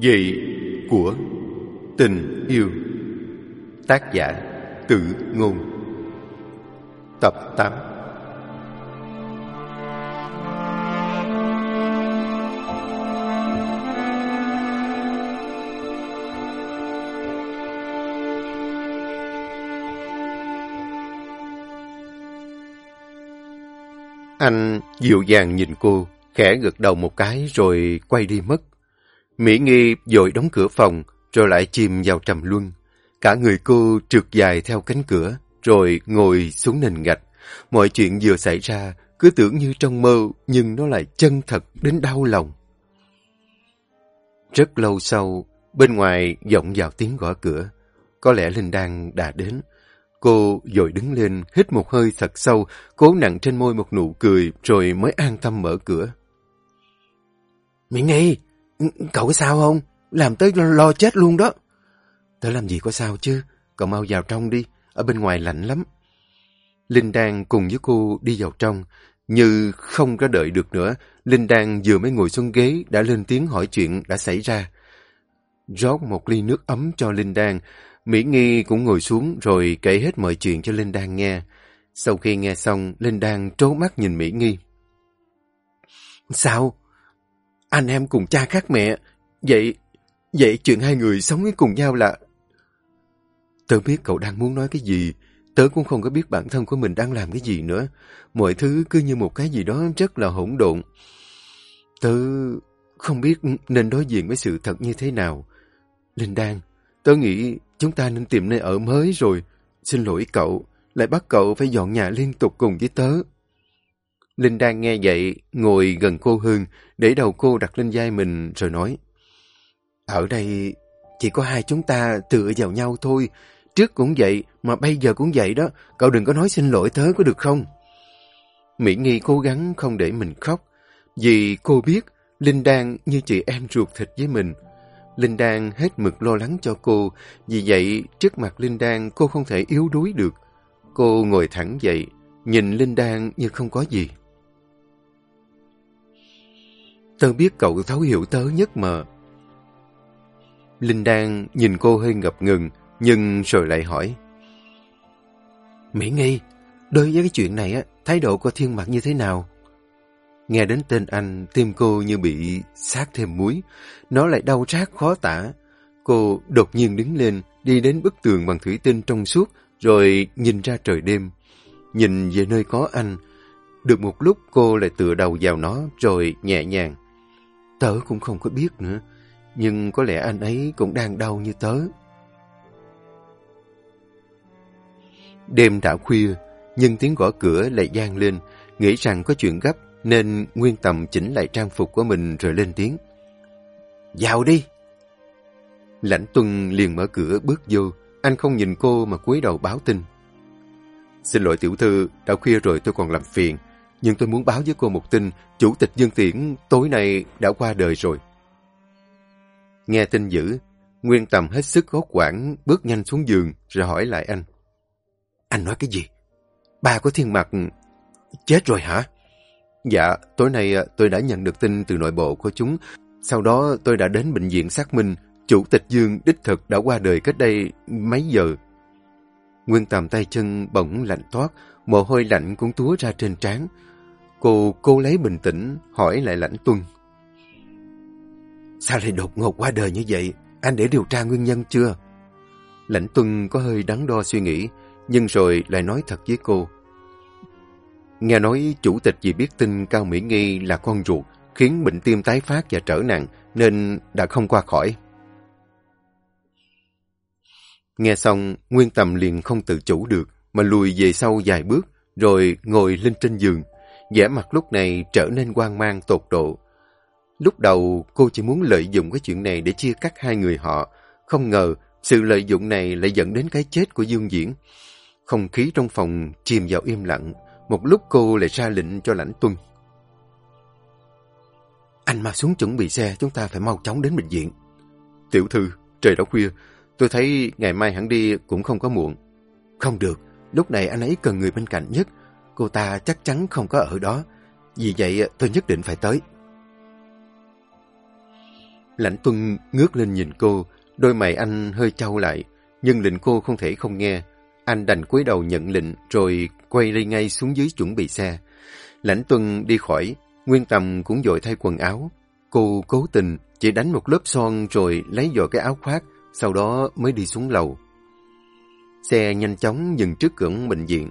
Vị của tình yêu. Tác giả Tự ngôn. Tập 8 Anh dịu dàng nhìn cô, khẽ gật đầu một cái rồi quay đi mất. Mỹ Nghi dội đóng cửa phòng, rồi lại chìm vào trầm luân. Cả người cô trượt dài theo cánh cửa, rồi ngồi xuống nền gạch. Mọi chuyện vừa xảy ra, cứ tưởng như trong mơ, nhưng nó lại chân thật đến đau lòng. Rất lâu sau, bên ngoài vọng vào tiếng gõ cửa. Có lẽ Linh Đan đã đến. Cô dội đứng lên, hít một hơi thật sâu, cố nặng trên môi một nụ cười, rồi mới an tâm mở cửa. Mỹ Nghi, cậu có sao không? Làm tới lo chết luôn đó. Tớ làm gì có sao chứ? Cậu mau vào trong đi, ở bên ngoài lạnh lắm. Linh Đan cùng với cô đi vào trong. Như không có đợi được nữa, Linh Đan vừa mới ngồi xuống ghế đã lên tiếng hỏi chuyện đã xảy ra. Rót một ly nước ấm cho Linh Đan, Mỹ Nghi cũng ngồi xuống rồi kể hết mọi chuyện cho Linh Đan nghe. Sau khi nghe xong, Linh Đan trố mắt nhìn Mỹ Nghi. Sao? Anh em cùng cha khác mẹ. Vậy, vậy chuyện hai người sống với cùng nhau là... Tớ biết cậu đang muốn nói cái gì. Tớ cũng không có biết bản thân của mình đang làm cái gì nữa. Mọi thứ cứ như một cái gì đó rất là hỗn độn. Tớ không biết nên đối diện với sự thật như thế nào. Linh Đan, tớ nghĩ chúng ta nên tìm nơi ở mới rồi. Xin lỗi cậu, lại bắt cậu phải dọn nhà liên tục cùng với tớ. Linh đang nghe vậy, ngồi gần cô Hương, để đầu cô đặt lên vai mình rồi nói. Ở đây chỉ có hai chúng ta tựa vào nhau thôi. Trước cũng vậy, mà bây giờ cũng vậy đó. Cậu đừng có nói xin lỗi tớ có được không? Mỹ Nghi cố gắng không để mình khóc. Vì cô biết Linh đang như chị em ruột thịt với mình. Linh Đan hết mực lo lắng cho cô, vì vậy trước mặt Linh Đan cô không thể yếu đuối được. Cô ngồi thẳng dậy, nhìn Linh Đan như không có gì. Tớ biết cậu thấu hiểu tớ nhất mà. Linh Đan nhìn cô hơi ngập ngừng, nhưng rồi lại hỏi. Mỹ Nghi, đối với cái chuyện này, á, thái độ của thiên mặt như thế nào? Nghe đến tên anh, tim cô như bị sát thêm muối. Nó lại đau rát khó tả. Cô đột nhiên đứng lên, đi đến bức tường bằng thủy tinh trong suốt, rồi nhìn ra trời đêm. Nhìn về nơi có anh. Được một lúc cô lại tựa đầu vào nó, rồi nhẹ nhàng. Tớ cũng không có biết nữa, nhưng có lẽ anh ấy cũng đang đau như tớ. Đêm đã khuya, nhưng tiếng gõ cửa lại gian lên, nghĩ rằng có chuyện gấp nên Nguyên Tầm chỉnh lại trang phục của mình rồi lên tiếng. Vào đi! Lãnh Tuân liền mở cửa bước vô, anh không nhìn cô mà cúi đầu báo tin. Xin lỗi tiểu thư, đã khuya rồi tôi còn làm phiền, nhưng tôi muốn báo với cô một tin, chủ tịch Dương Tiễn tối nay đã qua đời rồi. Nghe tin dữ, Nguyên Tầm hết sức hốt quảng, bước nhanh xuống giường rồi hỏi lại anh. Anh nói cái gì? Ba của thiên mặc chết rồi hả? Dạ, tối nay à, tôi đã nhận được tin từ nội bộ của chúng. Sau đó tôi đã đến bệnh viện xác minh chủ tịch Dương đích thực đã qua đời cách đây mấy giờ. Nguyên tầm tay chân bỗng lạnh toát, mồ hôi lạnh cũng túa ra trên trán. Cô cô lấy bình tĩnh, hỏi lại lãnh tuân. Sao lại đột ngột qua đời như vậy? Anh để điều tra nguyên nhân chưa? Lãnh tuân có hơi đắn đo suy nghĩ, nhưng rồi lại nói thật với cô. Nghe nói chủ tịch vì biết tin Cao Mỹ Nghi là con ruột, khiến bệnh tim tái phát và trở nặng, nên đã không qua khỏi. Nghe xong, Nguyên Tầm liền không tự chủ được, mà lùi về sau vài bước, rồi ngồi lên trên giường vẻ mặt lúc này trở nên hoang mang tột độ. Lúc đầu, cô chỉ muốn lợi dụng cái chuyện này để chia cắt hai người họ. Không ngờ, sự lợi dụng này lại dẫn đến cái chết của Dương Diễn. Không khí trong phòng chìm vào im lặng, một lúc cô lại ra lệnh cho lãnh tuân. Anh mà xuống chuẩn bị xe, chúng ta phải mau chóng đến bệnh viện. Tiểu thư, trời đã khuya, tôi thấy ngày mai hẳn đi cũng không có muộn. Không được, lúc này anh ấy cần người bên cạnh nhất. Cô ta chắc chắn không có ở đó. Vì vậy tôi nhất định phải tới. Lãnh Tuân ngước lên nhìn cô, đôi mày anh hơi trao lại, nhưng lệnh cô không thể không nghe. Anh đành cúi đầu nhận lệnh rồi quay đi ngay xuống dưới chuẩn bị xe. Lãnh Tuân đi khỏi, Nguyên Tầm cũng dội thay quần áo. Cô cố tình chỉ đánh một lớp son rồi lấy dội cái áo khoác, sau đó mới đi xuống lầu. Xe nhanh chóng dừng trước cửa bệnh viện.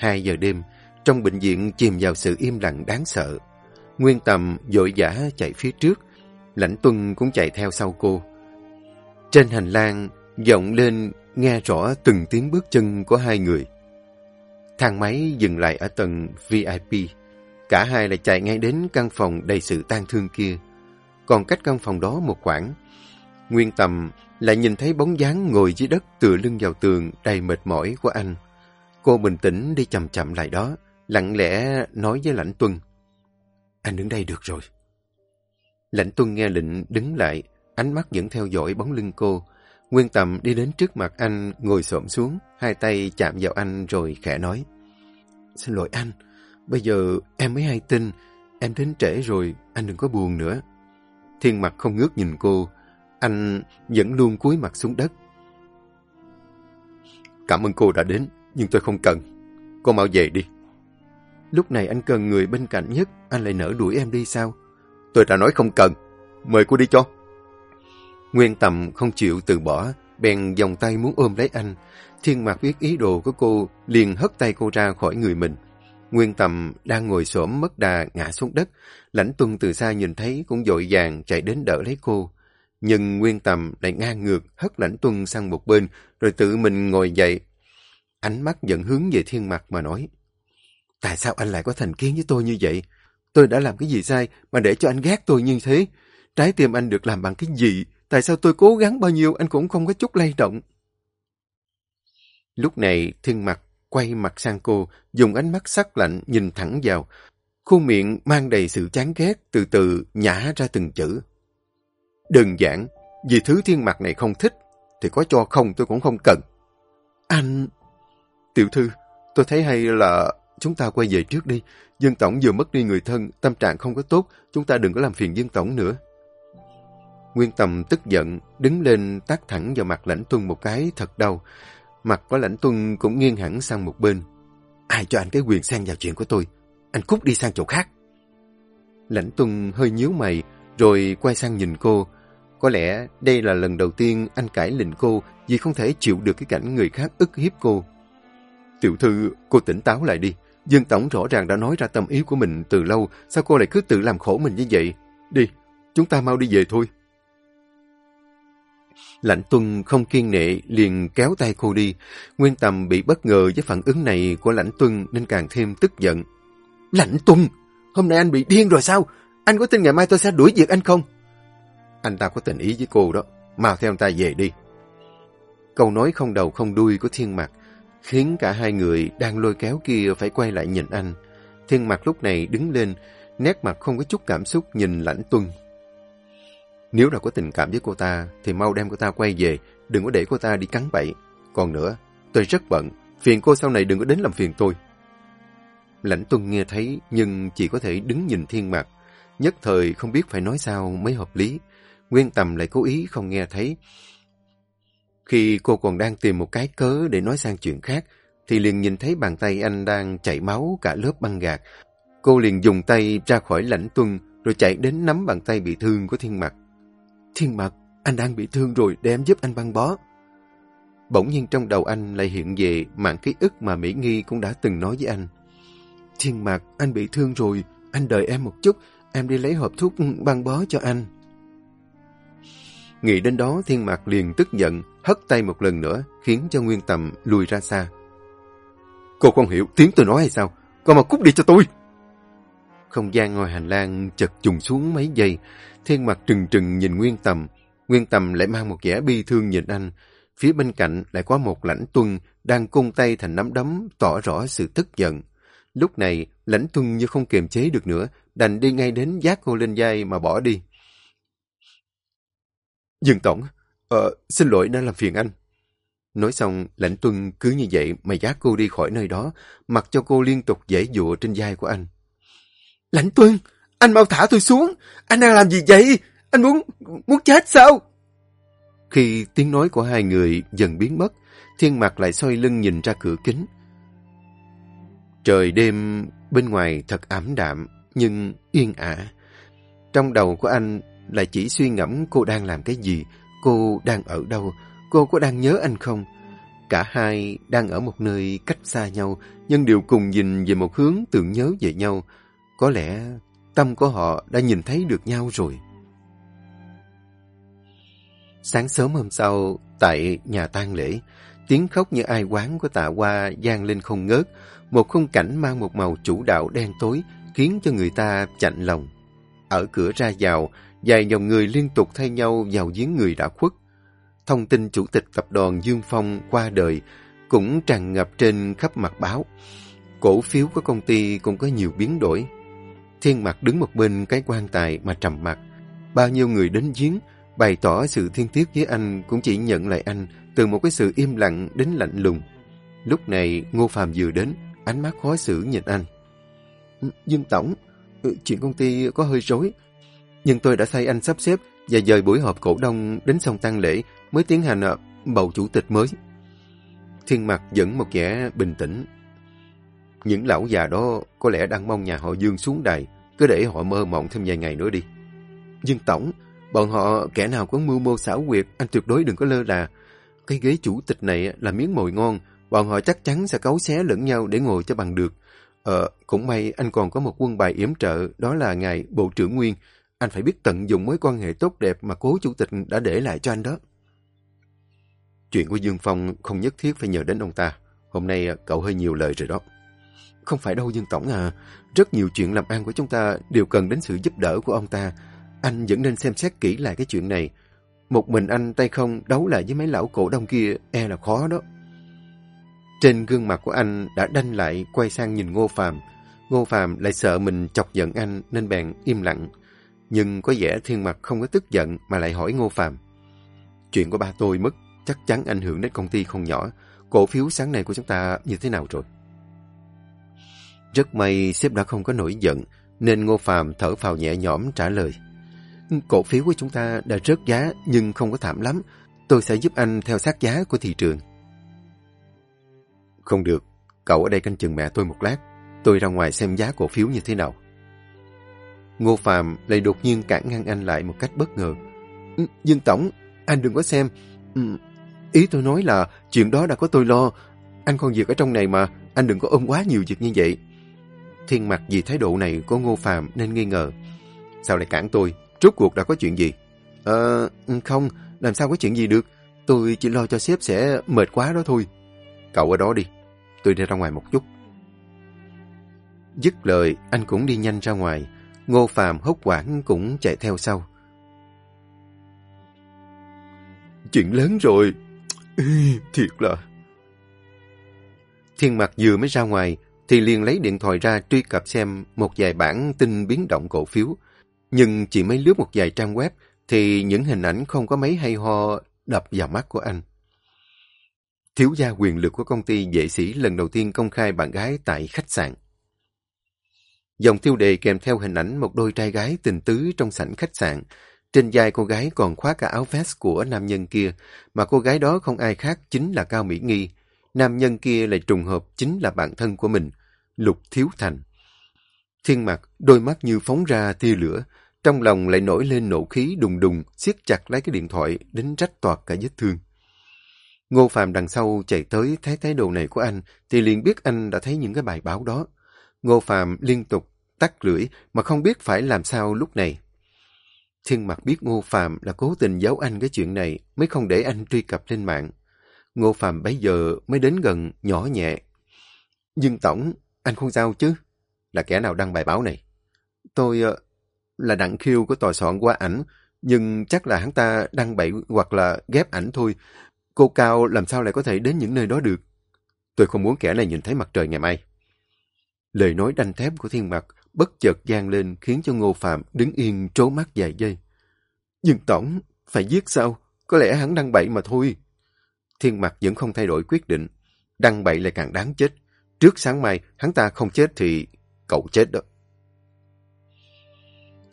Hai giờ đêm, trong bệnh viện chìm vào sự im lặng đáng sợ. Nguyên Tầm dội dã chạy phía trước, Lãnh Tuân cũng chạy theo sau cô. Trên hành lang, vọng lên nghe rõ từng tiếng bước chân của hai người. Thang máy dừng lại ở tầng VIP. Cả hai lại chạy ngay đến căn phòng đầy sự tang thương kia. Còn cách căn phòng đó một khoảng, Nguyên Tầm lại nhìn thấy bóng dáng ngồi dưới đất tựa lưng vào tường đầy mệt mỏi của anh. Cô bình tĩnh đi chậm chậm lại đó, lặng lẽ nói với Lãnh Tuân. Anh đứng đây được rồi. Lãnh Tuân nghe lệnh đứng lại, ánh mắt vẫn theo dõi bóng lưng cô. Nguyên Tầm đi đến trước mặt anh, ngồi xổm xuống, hai tay chạm vào anh rồi khẽ nói. Xin lỗi anh, bây giờ em mới hay tin, em đến trễ rồi, anh đừng có buồn nữa. Thiên mặt không ngước nhìn cô, anh vẫn luôn cúi mặt xuống đất. Cảm ơn cô đã đến, nhưng tôi không cần. Cô mau về đi. Lúc này anh cần người bên cạnh nhất, anh lại nỡ đuổi em đi sao? Tôi đã nói không cần. Mời cô đi cho. Nguyên Tầm không chịu từ bỏ, bèn vòng tay muốn ôm lấy anh. Thiên Mạc biết ý đồ của cô, liền hất tay cô ra khỏi người mình. Nguyên Tầm đang ngồi xổm mất đà ngã xuống đất. Lãnh Tuân từ xa nhìn thấy cũng dội vàng chạy đến đỡ lấy cô. Nhưng Nguyên Tầm lại ngang ngược hất Lãnh Tuân sang một bên rồi tự mình ngồi dậy. Ánh mắt giận hướng về thiên mặt mà nói. Tại sao anh lại có thành kiến với tôi như vậy? Tôi đã làm cái gì sai mà để cho anh ghét tôi như thế? Trái tim anh được làm bằng cái gì? Tại sao tôi cố gắng bao nhiêu anh cũng không có chút lay động? Lúc này thiên mặt quay mặt sang cô, dùng ánh mắt sắc lạnh nhìn thẳng vào. Khuôn miệng mang đầy sự chán ghét, từ từ nhả ra từng chữ. Đơn giản, vì thứ thiên mặt này không thích, thì có cho không tôi cũng không cần. Anh... Tiểu thư, tôi thấy hay là chúng ta quay về trước đi. dân Tổng vừa mất đi người thân, tâm trạng không có tốt, chúng ta đừng có làm phiền dân Tổng nữa. Nguyên Tầm tức giận, đứng lên tác thẳng vào mặt lãnh tuân một cái thật đau. Mặt của lãnh tuân cũng nghiêng hẳn sang một bên. Ai cho anh cái quyền xen vào chuyện của tôi? Anh cút đi sang chỗ khác. Lãnh tuân hơi nhíu mày, rồi quay sang nhìn cô. Có lẽ đây là lần đầu tiên anh cãi lệnh cô vì không thể chịu được cái cảnh người khác ức hiếp cô. Tiểu thư, cô tỉnh táo lại đi. Dương Tổng rõ ràng đã nói ra tâm ý của mình từ lâu, sao cô lại cứ tự làm khổ mình như vậy? Đi, chúng ta mau đi về thôi. Lạnh Tuân không kiên nệ, liền kéo tay cô đi. Nguyên Tầm bị bất ngờ với phản ứng này của Lãnh Tuân nên càng thêm tức giận. Lạnh Tuân, hôm nay anh bị điên rồi sao? Anh có tin ngày mai tôi sẽ đuổi việc anh không? Anh ta có tình ý với cô đó, mau theo anh ta về đi. Câu nói không đầu không đuôi của thiên mặt khiến cả hai người đang lôi kéo kia phải quay lại nhìn anh. Thiên mặt lúc này đứng lên, nét mặt không có chút cảm xúc nhìn lãnh tuân. Nếu là có tình cảm với cô ta, thì mau đem cô ta quay về, đừng có để cô ta đi cắn bậy. Còn nữa, tôi rất bận, phiền cô sau này đừng có đến làm phiền tôi. Lãnh tuân nghe thấy, nhưng chỉ có thể đứng nhìn thiên mặt. Nhất thời không biết phải nói sao mới hợp lý. Nguyên tầm lại cố ý không nghe thấy, khi cô còn đang tìm một cái cớ để nói sang chuyện khác, thì liền nhìn thấy bàn tay anh đang chảy máu cả lớp băng gạc. Cô liền dùng tay ra khỏi lãnh tuân, rồi chạy đến nắm bàn tay bị thương của Thiên Mặt. Thiên Mặt, anh đang bị thương rồi, để em giúp anh băng bó. Bỗng nhiên trong đầu anh lại hiện về mạng ký ức mà Mỹ Nghi cũng đã từng nói với anh. Thiên Mặt, anh bị thương rồi, anh đợi em một chút, em đi lấy hộp thuốc băng bó cho anh. Nghĩ đến đó Thiên Mạc liền tức giận, hất tay một lần nữa, khiến cho Nguyên Tầm lùi ra xa. Cô không hiểu tiếng tôi nói hay sao? Cô mà cút đi cho tôi! Không gian ngoài hành lang chật trùng xuống mấy giây, Thiên Mạc trừng trừng nhìn Nguyên Tầm. Nguyên Tầm lại mang một vẻ bi thương nhìn anh. Phía bên cạnh lại có một lãnh tuân đang cung tay thành nắm đấm tỏ rõ sự tức giận. Lúc này, lãnh tuân như không kiềm chế được nữa, đành đi ngay đến giác cô lên dây mà bỏ đi. Dương Tổng, ờ, xin lỗi đã làm phiền anh. Nói xong, lãnh tuân cứ như vậy mà dắt cô đi khỏi nơi đó, mặc cho cô liên tục dễ dụa trên vai của anh. Lãnh tuân, anh mau thả tôi xuống, anh đang làm gì vậy? Anh muốn, muốn chết sao? Khi tiếng nói của hai người dần biến mất, thiên mặt lại xoay lưng nhìn ra cửa kính. Trời đêm bên ngoài thật ảm đạm, nhưng yên ả. Trong đầu của anh lại chỉ suy ngẫm cô đang làm cái gì, cô đang ở đâu, cô có đang nhớ anh không? Cả hai đang ở một nơi cách xa nhau, nhưng đều cùng nhìn về một hướng tưởng nhớ về nhau. Có lẽ tâm của họ đã nhìn thấy được nhau rồi. Sáng sớm hôm sau, tại nhà tang lễ, tiếng khóc như ai quán của tạ hoa gian lên không ngớt, một khung cảnh mang một màu chủ đạo đen tối, khiến cho người ta chạnh lòng. Ở cửa ra vào, vài dòng người liên tục thay nhau vào giếng người đã khuất. Thông tin chủ tịch tập đoàn Dương Phong qua đời cũng tràn ngập trên khắp mặt báo. Cổ phiếu của công ty cũng có nhiều biến đổi. Thiên mặt đứng một bên cái quan tài mà trầm mặt. Bao nhiêu người đến giếng, bày tỏ sự thiên tiếc với anh cũng chỉ nhận lại anh từ một cái sự im lặng đến lạnh lùng. Lúc này Ngô Phạm vừa đến, ánh mắt khó xử nhìn anh. Dương Tổng, ừ, chuyện công ty có hơi rối, nhưng tôi đã thay anh sắp xếp và dời buổi họp cổ đông đến xong tăng lễ mới tiến hành à, bầu chủ tịch mới. Thiên mặt vẫn một vẻ bình tĩnh. Những lão già đó có lẽ đang mong nhà họ Dương xuống đài, cứ để họ mơ mộng thêm vài ngày nữa đi. Dương Tổng, bọn họ kẻ nào có mưu mô xảo quyệt, anh tuyệt đối đừng có lơ là. Cái ghế chủ tịch này à, là miếng mồi ngon, bọn họ chắc chắn sẽ cấu xé lẫn nhau để ngồi cho bằng được. Ờ, cũng may anh còn có một quân bài yểm trợ, đó là ngài Bộ trưởng Nguyên. Anh phải biết tận dụng mối quan hệ tốt đẹp mà cố chủ tịch đã để lại cho anh đó. Chuyện của Dương Phong không nhất thiết phải nhờ đến ông ta. Hôm nay à, cậu hơi nhiều lời rồi đó. Không phải đâu, Dương Tổng à. Rất nhiều chuyện làm ăn của chúng ta đều cần đến sự giúp đỡ của ông ta. Anh vẫn nên xem xét kỹ lại cái chuyện này. Một mình anh tay không đấu lại với mấy lão cổ đông kia e là khó đó. Trên gương mặt của anh đã đanh lại, quay sang nhìn Ngô Phạm. Ngô Phạm lại sợ mình chọc giận anh nên bèn im lặng. Nhưng có vẻ thiên mặt không có tức giận mà lại hỏi Ngô Phạm. Chuyện của ba tôi mất chắc chắn ảnh hưởng đến công ty không nhỏ. Cổ phiếu sáng nay của chúng ta như thế nào rồi? Rất may sếp đã không có nổi giận nên Ngô Phạm thở phào nhẹ nhõm trả lời. Cổ phiếu của chúng ta đã rớt giá nhưng không có thảm lắm. Tôi sẽ giúp anh theo sát giá của thị trường. Không được, cậu ở đây canh chừng mẹ tôi một lát. Tôi ra ngoài xem giá cổ phiếu như thế nào. Ngô Phạm lại đột nhiên cản ngăn anh lại một cách bất ngờ. Ừ, Dương Tổng, anh đừng có xem. Ừ, ý tôi nói là chuyện đó đã có tôi lo. Anh còn việc ở trong này mà, anh đừng có ôm quá nhiều việc như vậy. Thiên mặt vì thái độ này của Ngô Phạm nên nghi ngờ. Sao lại cản tôi? Rốt cuộc đã có chuyện gì? Ờ, ừ, không, làm sao có chuyện gì được. Tôi chỉ lo cho sếp sẽ mệt quá đó thôi. Cậu ở đó đi, tôi đi ra ngoài một chút. Dứt lời, anh cũng đi nhanh ra ngoài. Ngô Phạm hốc quảng cũng chạy theo sau. Chuyện lớn rồi. Thiệt là... Thiên mặt vừa mới ra ngoài, thì liền lấy điện thoại ra truy cập xem một vài bản tin biến động cổ phiếu. Nhưng chỉ mới lướt một vài trang web, thì những hình ảnh không có mấy hay ho đập vào mắt của anh. Thiếu gia quyền lực của công ty vệ sĩ lần đầu tiên công khai bạn gái tại khách sạn. Dòng tiêu đề kèm theo hình ảnh một đôi trai gái tình tứ trong sảnh khách sạn. Trên vai cô gái còn khoác cả áo vest của nam nhân kia, mà cô gái đó không ai khác chính là Cao Mỹ Nghi. Nam nhân kia lại trùng hợp chính là bạn thân của mình, Lục Thiếu Thành. Thiên mặt, đôi mắt như phóng ra tia lửa, trong lòng lại nổi lên nổ khí đùng đùng, siết chặt lấy cái điện thoại đến rách toạc cả vết thương. Ngô Phạm đằng sau chạy tới thấy thái độ này của anh thì liền biết anh đã thấy những cái bài báo đó. Ngô Phạm liên tục tắt lưỡi mà không biết phải làm sao lúc này. Thiên mặt biết Ngô Phạm là cố tình giấu anh cái chuyện này mới không để anh truy cập lên mạng. Ngô Phạm bấy giờ mới đến gần nhỏ nhẹ. Dương Tổng, anh không sao chứ? Là kẻ nào đăng bài báo này? Tôi uh, là đặng khiêu của tòa soạn qua ảnh, nhưng chắc là hắn ta đăng bậy hoặc là ghép ảnh thôi. Cô Cao làm sao lại có thể đến những nơi đó được? Tôi không muốn kẻ này nhìn thấy mặt trời ngày mai. Lời nói đanh thép của thiên mặt bất chợt gian lên khiến cho Ngô Phạm đứng yên trố mắt vài giây. Dương Tổng, phải giết sao? Có lẽ hắn đăng bậy mà thôi. Thiên mặt vẫn không thay đổi quyết định. Đăng bậy lại càng đáng chết. Trước sáng mai, hắn ta không chết thì cậu chết đó.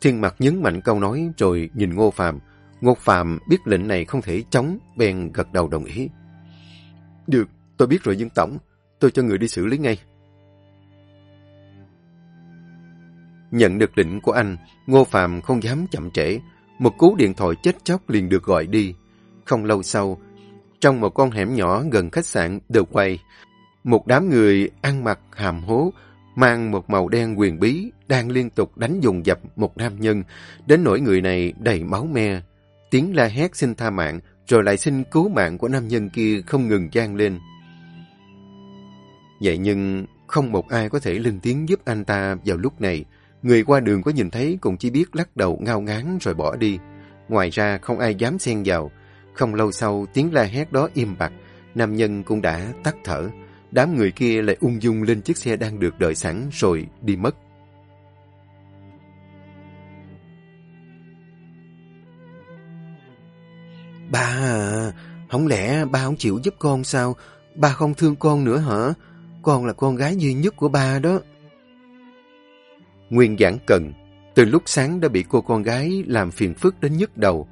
Thiên mặt nhấn mạnh câu nói rồi nhìn Ngô Phạm. Ngô Phạm biết lệnh này không thể chống, bèn gật đầu đồng ý. Được, tôi biết rồi Dương Tổng, tôi cho người đi xử lý ngay. Nhận được lệnh của anh, Ngô Phạm không dám chậm trễ. Một cú điện thoại chết chóc liền được gọi đi. Không lâu sau, trong một con hẻm nhỏ gần khách sạn The Quay một đám người ăn mặc hàm hố, mang một màu đen quyền bí, đang liên tục đánh dùng dập một nam nhân, đến nỗi người này đầy máu me. Tiếng la hét xin tha mạng, rồi lại xin cứu mạng của nam nhân kia không ngừng gian lên. Vậy nhưng không một ai có thể lên tiếng giúp anh ta vào lúc này. Người qua đường có nhìn thấy cũng chỉ biết lắc đầu ngao ngán rồi bỏ đi. Ngoài ra không ai dám xen vào. Không lâu sau tiếng la hét đó im bặt, nam nhân cũng đã tắt thở. Đám người kia lại ung dung lên chiếc xe đang được đợi sẵn rồi đi mất. Ba à, không lẽ ba không chịu giúp con sao? Ba không thương con nữa hả? Con là con gái duy nhất của ba đó. Nguyên giảng cần, từ lúc sáng đã bị cô con gái làm phiền phức đến nhức đầu.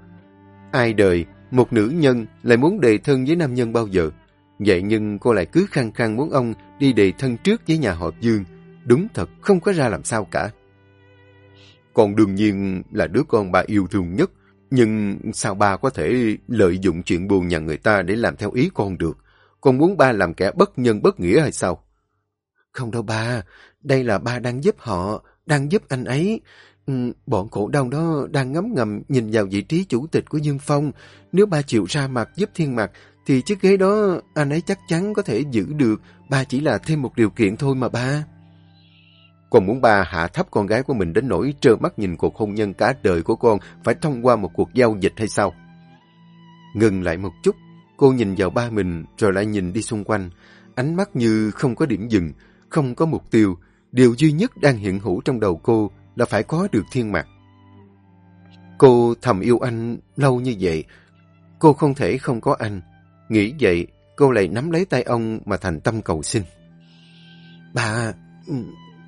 Ai đời, một nữ nhân lại muốn đề thân với nam nhân bao giờ? Vậy nhưng cô lại cứ khăng khăng muốn ông đi đề thân trước với nhà họ Dương. Đúng thật, không có ra làm sao cả. Còn đương nhiên là đứa con bà yêu thương nhất. Nhưng sao ba có thể lợi dụng chuyện buồn nhà người ta để làm theo ý con được? Con muốn ba làm kẻ bất nhân bất nghĩa hay sao? Không đâu ba, đây là ba đang giúp họ, đang giúp anh ấy. Ừ, bọn cổ đông đó đang ngấm ngầm nhìn vào vị trí chủ tịch của Dương Phong. Nếu ba chịu ra mặt giúp thiên mặt, thì chiếc ghế đó anh ấy chắc chắn có thể giữ được. Ba chỉ là thêm một điều kiện thôi mà ba. Còn muốn ba hạ thấp con gái của mình đến nỗi trơ mắt nhìn cuộc hôn nhân cả đời của con phải thông qua một cuộc giao dịch hay sao? Ngừng lại một chút, cô nhìn vào ba mình rồi lại nhìn đi xung quanh. Ánh mắt như không có điểm dừng, không có mục tiêu. Điều duy nhất đang hiện hữu trong đầu cô là phải có được thiên mặt. Cô thầm yêu anh lâu như vậy. Cô không thể không có anh. Nghĩ vậy, cô lại nắm lấy tay ông mà thành tâm cầu xin. Bà, ừ,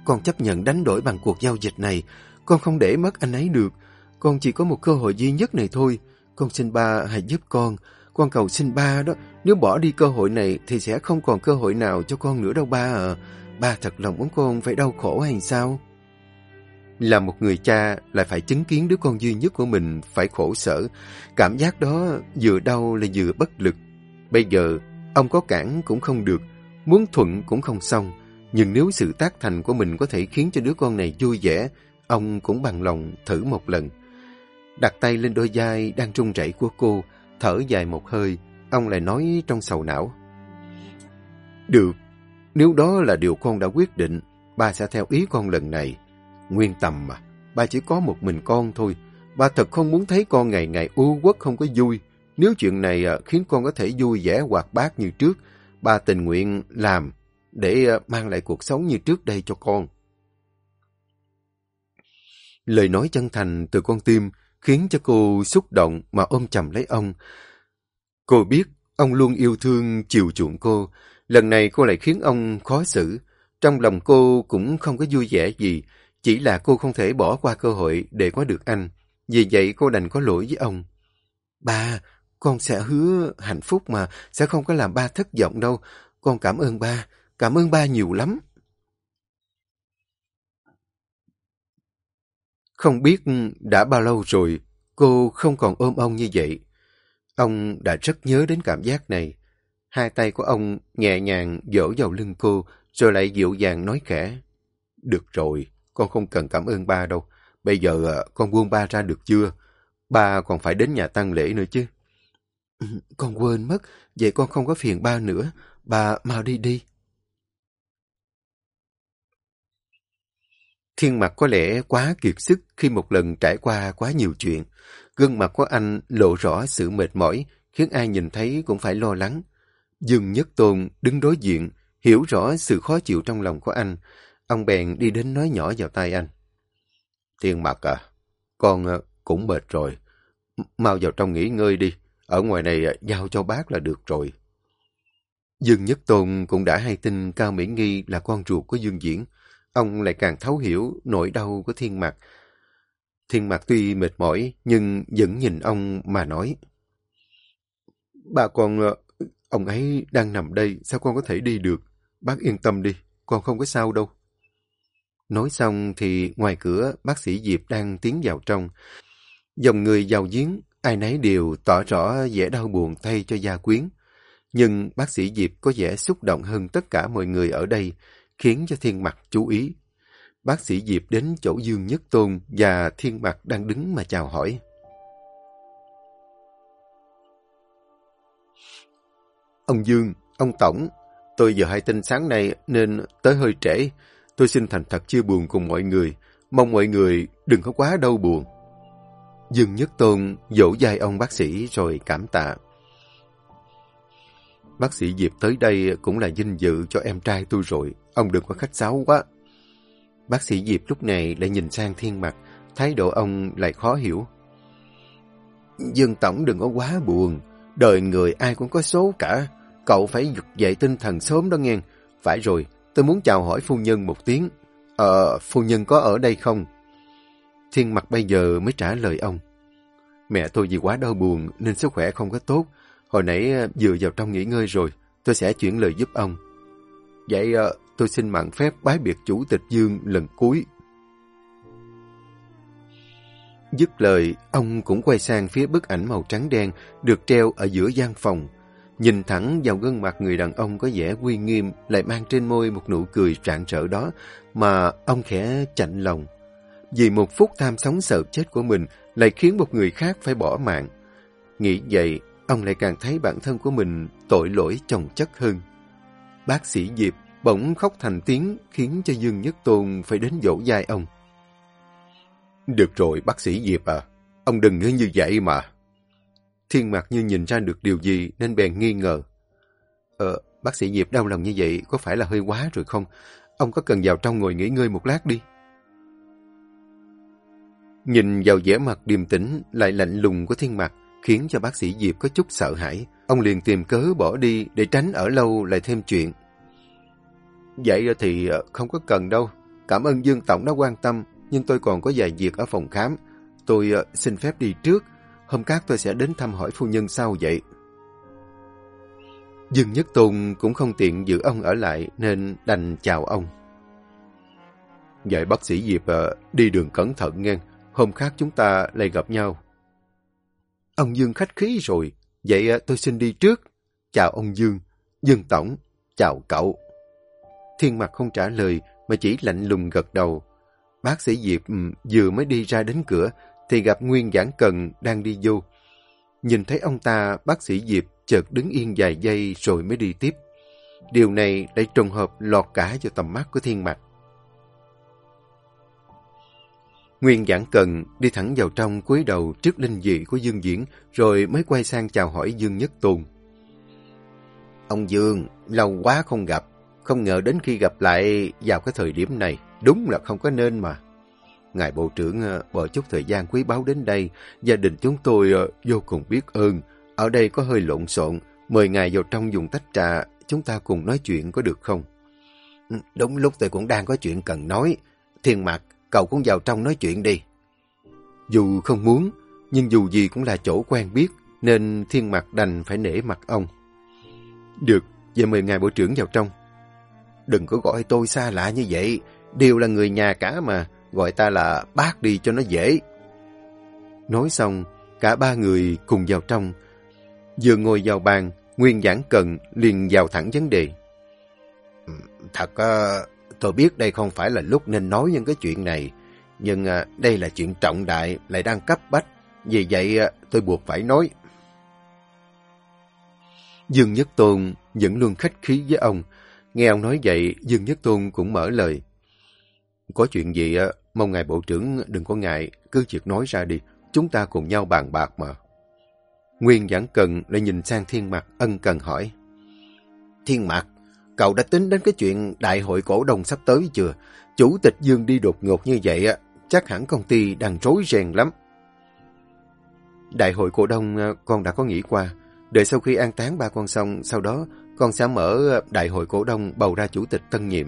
con chấp nhận đánh đổi bằng cuộc giao dịch này. Con không để mất anh ấy được. Con chỉ có một cơ hội duy nhất này thôi. Con xin ba hãy giúp con. Con cầu xin ba đó. Nếu bỏ đi cơ hội này thì sẽ không còn cơ hội nào cho con nữa đâu ba à. Ba thật lòng muốn con phải đau khổ hay sao? Là một người cha lại phải chứng kiến đứa con duy nhất của mình phải khổ sở. Cảm giác đó vừa đau là vừa bất lực. Bây giờ, ông có cản cũng không được, muốn thuận cũng không xong. Nhưng nếu sự tác thành của mình có thể khiến cho đứa con này vui vẻ, ông cũng bằng lòng thử một lần. Đặt tay lên đôi vai đang run rẩy của cô, thở dài một hơi, ông lại nói trong sầu não. Được, nếu đó là điều con đã quyết định, ba sẽ theo ý con lần này. Nguyên tầm mà, ba chỉ có một mình con thôi. Ba thật không muốn thấy con ngày ngày u quất không có vui. Nếu chuyện này à, khiến con có thể vui vẻ hoạt bát như trước, ba tình nguyện làm để à, mang lại cuộc sống như trước đây cho con. Lời nói chân thành từ con tim khiến cho cô xúc động mà ôm chầm lấy ông. Cô biết ông luôn yêu thương, chiều chuộng cô. Lần này cô lại khiến ông khó xử. Trong lòng cô cũng không có vui vẻ gì, chỉ là cô không thể bỏ qua cơ hội để có được anh. Vì vậy cô đành có lỗi với ông. Ba, con sẽ hứa hạnh phúc mà, sẽ không có làm ba thất vọng đâu. Con cảm ơn ba, cảm ơn ba nhiều lắm. Không biết đã bao lâu rồi, cô không còn ôm ông như vậy. Ông đã rất nhớ đến cảm giác này. Hai tay của ông nhẹ nhàng dỗ vào lưng cô, rồi lại dịu dàng nói khẽ. Được rồi, con không cần cảm ơn ba đâu. Bây giờ à, con buông ba ra được chưa? Ba còn phải đến nhà tăng lễ nữa chứ. Con quên mất, vậy con không có phiền ba nữa. Ba mau đi đi. Thiên mặt có lẽ quá kiệt sức khi một lần trải qua quá nhiều chuyện. Gương mặt của anh lộ rõ sự mệt mỏi, khiến ai nhìn thấy cũng phải lo lắng. Dương Nhất Tôn đứng đối diện, hiểu rõ sự khó chịu trong lòng của anh. Ông bèn đi đến nói nhỏ vào tay anh. Thiên Mặc à, con ờ, cũng mệt rồi. Mau vào trong nghỉ ngơi đi. Ở ngoài này ờ, giao cho bác là được rồi. Dương Nhất Tôn cũng đã hay tin Cao Mỹ Nghi là con ruột của Dương Diễn. Ông lại càng thấu hiểu nỗi đau của thiên Mặc. Thiên Mạc tuy mệt mỏi, nhưng vẫn nhìn ông mà nói. Bà con, ờ, ông ấy đang nằm đây, sao con có thể đi được? Bác yên tâm đi, con không có sao đâu. Nói xong thì ngoài cửa bác sĩ Diệp đang tiến vào trong. Dòng người vào giếng, ai nấy đều tỏ rõ vẻ đau buồn thay cho gia quyến. Nhưng bác sĩ Diệp có vẻ xúc động hơn tất cả mọi người ở đây, khiến cho thiên mặt chú ý. Bác sĩ Diệp đến chỗ Dương Nhất Tôn và thiên mặt đang đứng mà chào hỏi. Ông Dương, ông Tổng, tôi giờ hay tin sáng nay nên tới hơi trễ. Tôi xin thành thật chia buồn cùng mọi người. Mong mọi người đừng có quá đau buồn. Dương Nhất Tôn dỗ dai ông bác sĩ rồi cảm tạ. Bác sĩ Diệp tới đây cũng là vinh dự cho em trai tôi rồi. Ông đừng có khách sáo quá. Bác sĩ Diệp lúc này lại nhìn sang thiên mặt, thái độ ông lại khó hiểu. Dương Tổng đừng có quá buồn. Đời người ai cũng có số cả. Cậu phải dục dậy tinh thần sớm đó nghe. Phải rồi, tôi muốn chào hỏi phu nhân một tiếng. Ờ, phu nhân có ở đây không? Thiên mặt bây giờ mới trả lời ông. Mẹ tôi vì quá đau buồn nên sức khỏe không có tốt. Hồi nãy ờ, vừa vào trong nghỉ ngơi rồi, tôi sẽ chuyển lời giúp ông. Vậy ờ, tôi xin mạn phép bái biệt chủ tịch Dương lần cuối. Dứt lời, ông cũng quay sang phía bức ảnh màu trắng đen được treo ở giữa gian phòng. Nhìn thẳng vào gương mặt người đàn ông có vẻ uy nghiêm lại mang trên môi một nụ cười rạng rỡ đó mà ông khẽ chạnh lòng. Vì một phút tham sống sợ chết của mình lại khiến một người khác phải bỏ mạng. Nghĩ vậy, ông lại càng thấy bản thân của mình tội lỗi chồng chất hơn. Bác sĩ Diệp bỗng khóc thành tiếng khiến cho Dương Nhất Tôn phải đến dỗ dai ông. Được rồi, bác sĩ Diệp à, ông đừng như như vậy mà. Thiên mặt như nhìn ra được điều gì nên bèn nghi ngờ. Ờ, bác sĩ Diệp đau lòng như vậy có phải là hơi quá rồi không? Ông có cần vào trong ngồi nghỉ ngơi một lát đi. Nhìn vào vẻ mặt điềm tĩnh lại lạnh lùng của thiên mặt khiến cho bác sĩ Diệp có chút sợ hãi. Ông liền tìm cớ bỏ đi để tránh ở lâu lại thêm chuyện. Vậy thì ờ, không có cần đâu. Cảm ơn Dương Tổng đã quan tâm, nhưng tôi còn có vài việc ở phòng khám. Tôi ờ, xin phép đi trước. Hôm khác tôi sẽ đến thăm hỏi phu nhân sau vậy. Dương Nhất Tôn cũng không tiện giữ ông ở lại nên đành chào ông. Vậy bác sĩ Diệp ờ, đi đường cẩn thận nghe. Hôm khác chúng ta lại gặp nhau. Ông Dương khách khí rồi. Vậy ờ, tôi xin đi trước. Chào ông Dương. Dương Tổng. Chào cậu. Thiên mặt không trả lời mà chỉ lạnh lùng gật đầu. Bác sĩ Diệp ừ, vừa mới đi ra đến cửa thì gặp Nguyên Giảng Cần đang đi vô. Nhìn thấy ông ta, bác sĩ Diệp chợt đứng yên vài giây rồi mới đi tiếp. Điều này lại trùng hợp lọt cả vào tầm mắt của thiên mạch. Nguyên Giảng Cần đi thẳng vào trong cúi đầu trước linh dị của Dương Diễn rồi mới quay sang chào hỏi Dương Nhất Tôn. Ông Dương, lâu quá không gặp, không ngờ đến khi gặp lại vào cái thời điểm này, đúng là không có nên mà. Ngài Bộ trưởng ờ, bỏ chút thời gian quý báu đến đây, gia đình chúng tôi ờ, vô cùng biết ơn. Ở đây có hơi lộn xộn, mời Ngài vào trong dùng tách trà, chúng ta cùng nói chuyện có được không? Ừ, đúng lúc tôi cũng đang có chuyện cần nói. Thiên Mạc, cậu cũng vào trong nói chuyện đi. Dù không muốn, nhưng dù gì cũng là chỗ quen biết, nên Thiên Mạc đành phải nể mặt ông. Được, vậy mời Ngài Bộ trưởng vào trong. Đừng có gọi tôi xa lạ như vậy, đều là người nhà cả mà gọi ta là bác đi cho nó dễ. Nói xong, cả ba người cùng vào trong. Vừa ngồi vào bàn, Nguyên Giảng Cần liền vào thẳng vấn đề. Ừ, thật, ờ, tôi biết đây không phải là lúc nên nói những cái chuyện này, nhưng ờ, đây là chuyện trọng đại, lại đang cấp bách. Vì vậy ờ, tôi buộc phải nói. Dương Nhất Tôn vẫn luôn khách khí với ông. Nghe ông nói vậy, Dương Nhất Tôn cũng mở lời. Có chuyện gì mong ngài bộ trưởng đừng có ngại, cứ việc nói ra đi, chúng ta cùng nhau bàn bạc mà. Nguyên giảng cần lại nhìn sang thiên mặt ân cần hỏi. Thiên mặt, cậu đã tính đến cái chuyện đại hội cổ đông sắp tới chưa? Chủ tịch Dương đi đột ngột như vậy, chắc hẳn công ty đang rối ren lắm. Đại hội cổ đông con đã có nghĩ qua. Đợi sau khi an táng ba con xong, sau đó con sẽ mở đại hội cổ đông bầu ra chủ tịch tân nhiệm.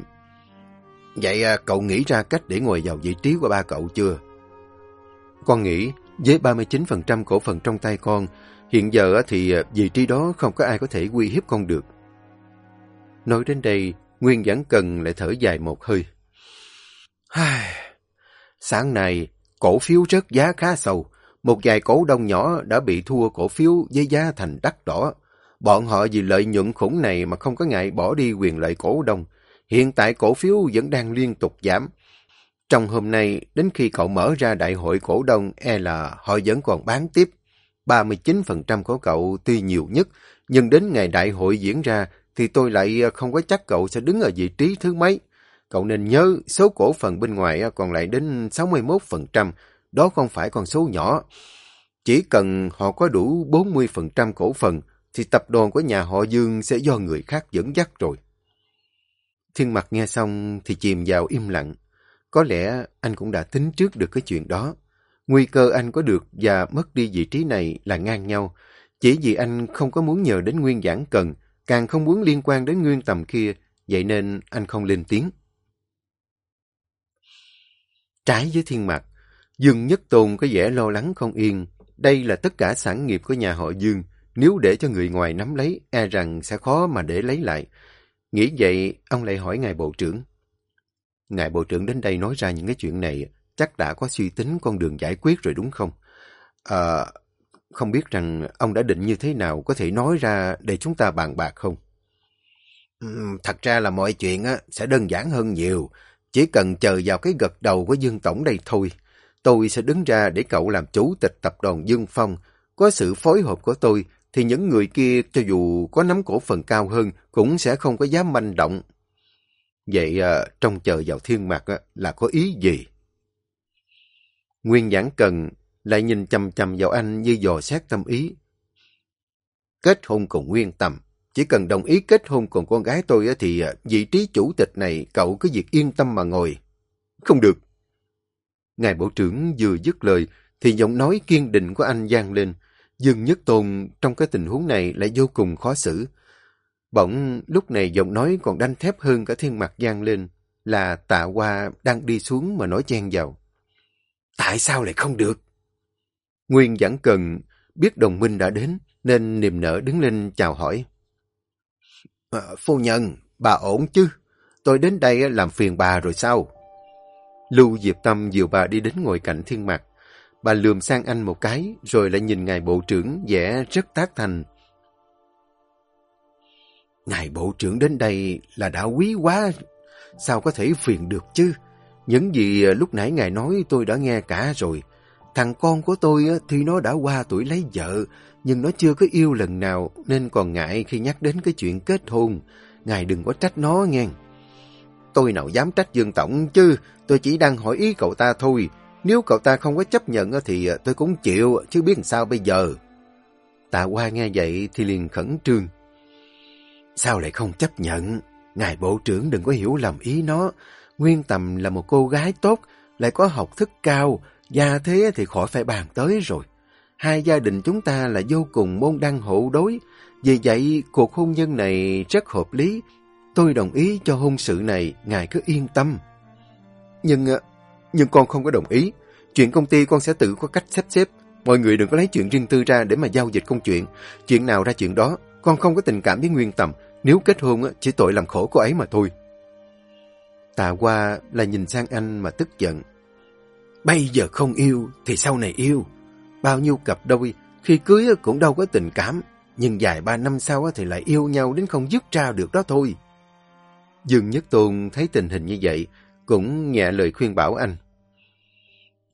Vậy à, cậu nghĩ ra cách để ngồi vào vị trí của ba cậu chưa? Con nghĩ với 39% cổ phần trong tay con, hiện giờ thì à, vị trí đó không có ai có thể uy hiếp con được. Nói đến đây, Nguyên Giảng cần lại thở dài một hơi. Sáng nay, cổ phiếu rớt giá khá sâu. Một vài cổ đông nhỏ đã bị thua cổ phiếu với giá thành đắt đỏ. Bọn họ vì lợi nhuận khủng này mà không có ngại bỏ đi quyền lợi cổ đông. Hiện tại cổ phiếu vẫn đang liên tục giảm. Trong hôm nay, đến khi cậu mở ra đại hội cổ đông, e là họ vẫn còn bán tiếp. 39% của cậu tuy nhiều nhất, nhưng đến ngày đại hội diễn ra thì tôi lại ờ, không có chắc cậu sẽ đứng ở vị trí thứ mấy. Cậu nên nhớ số cổ phần bên ngoài ờ, còn lại đến 61%, đó không phải con số nhỏ. Chỉ cần họ có đủ 40% cổ phần, thì tập đoàn của nhà họ Dương sẽ do người khác dẫn dắt rồi. Thiên mặt nghe xong thì chìm vào im lặng. Có lẽ anh cũng đã tính trước được cái chuyện đó. Nguy cơ anh có được và mất đi vị trí này là ngang nhau. Chỉ vì anh không có muốn nhờ đến nguyên giảng cần, càng không muốn liên quan đến nguyên tầm kia, vậy nên anh không lên tiếng. Trái với thiên mặt, Dương Nhất Tôn có vẻ lo lắng không yên. Đây là tất cả sản nghiệp của nhà họ Dương. Nếu để cho người ngoài nắm lấy, e rằng sẽ khó mà để lấy lại. Nghĩ vậy, ông lại hỏi Ngài Bộ trưởng. Ngài Bộ trưởng đến đây nói ra những cái chuyện này, chắc đã có suy tính con đường giải quyết rồi đúng không? À, không biết rằng ông đã định như thế nào có thể nói ra để chúng ta bàn bạc không? thật ra là mọi chuyện á, sẽ đơn giản hơn nhiều. Chỉ cần chờ vào cái gật đầu của Dương Tổng đây thôi. Tôi sẽ đứng ra để cậu làm chủ tịch tập đoàn Dương Phong. Có sự phối hợp của tôi thì những người kia cho dù có nắm cổ phần cao hơn cũng sẽ không có dám manh động. Vậy à, trong chờ vào thiên mạc à, là có ý gì? Nguyên giảng cần lại nhìn chầm chầm vào anh như dò xét tâm ý. Kết hôn cùng Nguyên Tầm, chỉ cần đồng ý kết hôn cùng con gái tôi thì à, vị trí chủ tịch này cậu cứ việc yên tâm mà ngồi. Không được. Ngài Bộ trưởng vừa dứt lời thì giọng nói kiên định của anh gian lên. Dương Nhất Tôn trong cái tình huống này lại vô cùng khó xử. Bỗng lúc này giọng nói còn đanh thép hơn cả thiên mặt gian lên là tạ hoa đang đi xuống mà nói chen vào. Tại sao lại không được? Nguyên vẫn cần biết đồng minh đã đến nên niềm nở đứng lên chào hỏi. À, phu nhân, bà ổn chứ? Tôi đến đây làm phiền bà rồi sao? Lưu Diệp Tâm dìu bà đi đến ngồi cạnh thiên mặt. Bà lườm sang anh một cái, rồi lại nhìn ngài bộ trưởng vẻ rất tác thành. Ngài bộ trưởng đến đây là đã quý quá, sao có thể phiền được chứ? Những gì à, lúc nãy ngài nói tôi đã nghe cả rồi. Thằng con của tôi à, thì nó đã qua tuổi lấy vợ, nhưng nó chưa có yêu lần nào nên còn ngại khi nhắc đến cái chuyện kết hôn. Ngài đừng có trách nó nghe. Tôi nào dám trách Dương Tổng chứ, tôi chỉ đang hỏi ý cậu ta thôi. Nếu cậu ta không có chấp nhận thì ờ, tôi cũng chịu, chứ biết sao bây giờ. Tạ Hoa nghe vậy thì liền khẩn trương. Sao lại không chấp nhận? Ngài Bộ trưởng đừng có hiểu lầm ý nó. Nguyên Tầm là một cô gái tốt, lại có học thức cao, gia thế thì khỏi phải bàn tới rồi. Hai gia đình chúng ta là vô cùng môn đăng hộ đối, vì vậy cuộc hôn nhân này rất hợp lý. Tôi đồng ý cho hôn sự này, ngài cứ yên tâm. Nhưng, ờ, nhưng con không có đồng ý. Chuyện công ty con sẽ tự có cách sắp xếp. Mọi người đừng có lấy chuyện riêng tư ra để mà giao dịch công chuyện. Chuyện nào ra chuyện đó, con không có tình cảm với Nguyên Tầm. Nếu kết hôn chỉ tội làm khổ cô ấy mà thôi. Tạ qua là nhìn sang anh mà tức giận. Bây giờ không yêu thì sau này yêu. Bao nhiêu cặp đôi khi cưới cũng đâu có tình cảm. Nhưng vài ba năm sau thì lại yêu nhau đến không dứt ra được đó thôi. Dương Nhất Tôn thấy tình hình như vậy, cũng nhẹ lời khuyên bảo anh.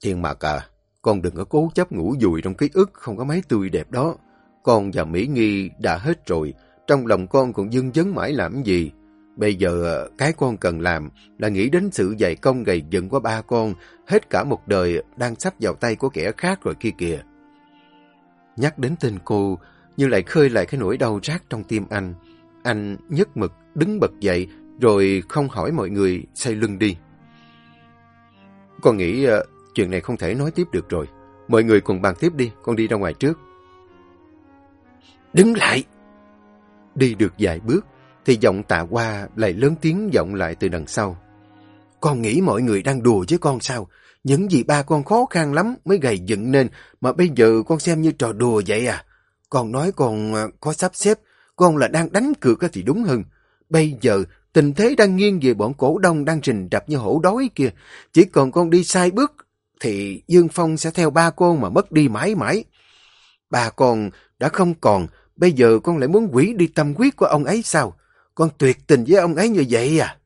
Thiên Mạc à, con đừng có cố chấp ngủ dùi trong ký ức không có mấy tươi đẹp đó. Con và Mỹ Nghi đã hết rồi, trong lòng con còn dưng dấn mãi làm gì. Bây giờ à, cái con cần làm là nghĩ đến sự dày công gầy dựng của ba con, hết cả một đời đang sắp vào tay của kẻ khác rồi kia kìa. Nhắc đến tên cô, như lại khơi lại cái nỗi đau rát trong tim anh. Anh nhất mực, đứng bật dậy, rồi không hỏi mọi người, xây lưng đi. Con nghĩ uh, chuyện này không thể nói tiếp được rồi. Mọi người cùng bàn tiếp đi, con đi ra ngoài trước. Đứng lại! Đi được vài bước, thì giọng tạ qua lại lớn tiếng giọng lại từ đằng sau. Con nghĩ mọi người đang đùa với con sao? Những gì ba con khó khăn lắm mới gầy dựng nên, mà bây giờ con xem như trò đùa vậy à. Con nói con ờ, có sắp xếp, con là đang đánh cược thì đúng hơn. Bây giờ tình thế đang nghiêng về bọn cổ đông đang rình đập như hổ đói kia. Chỉ còn con đi sai bước, thì Dương Phong sẽ theo ba con mà mất đi mãi mãi. Ba con đã không còn, bây giờ con lại muốn quỷ đi tâm quyết của ông ấy sao? Con tuyệt tình với ông ấy như vậy à?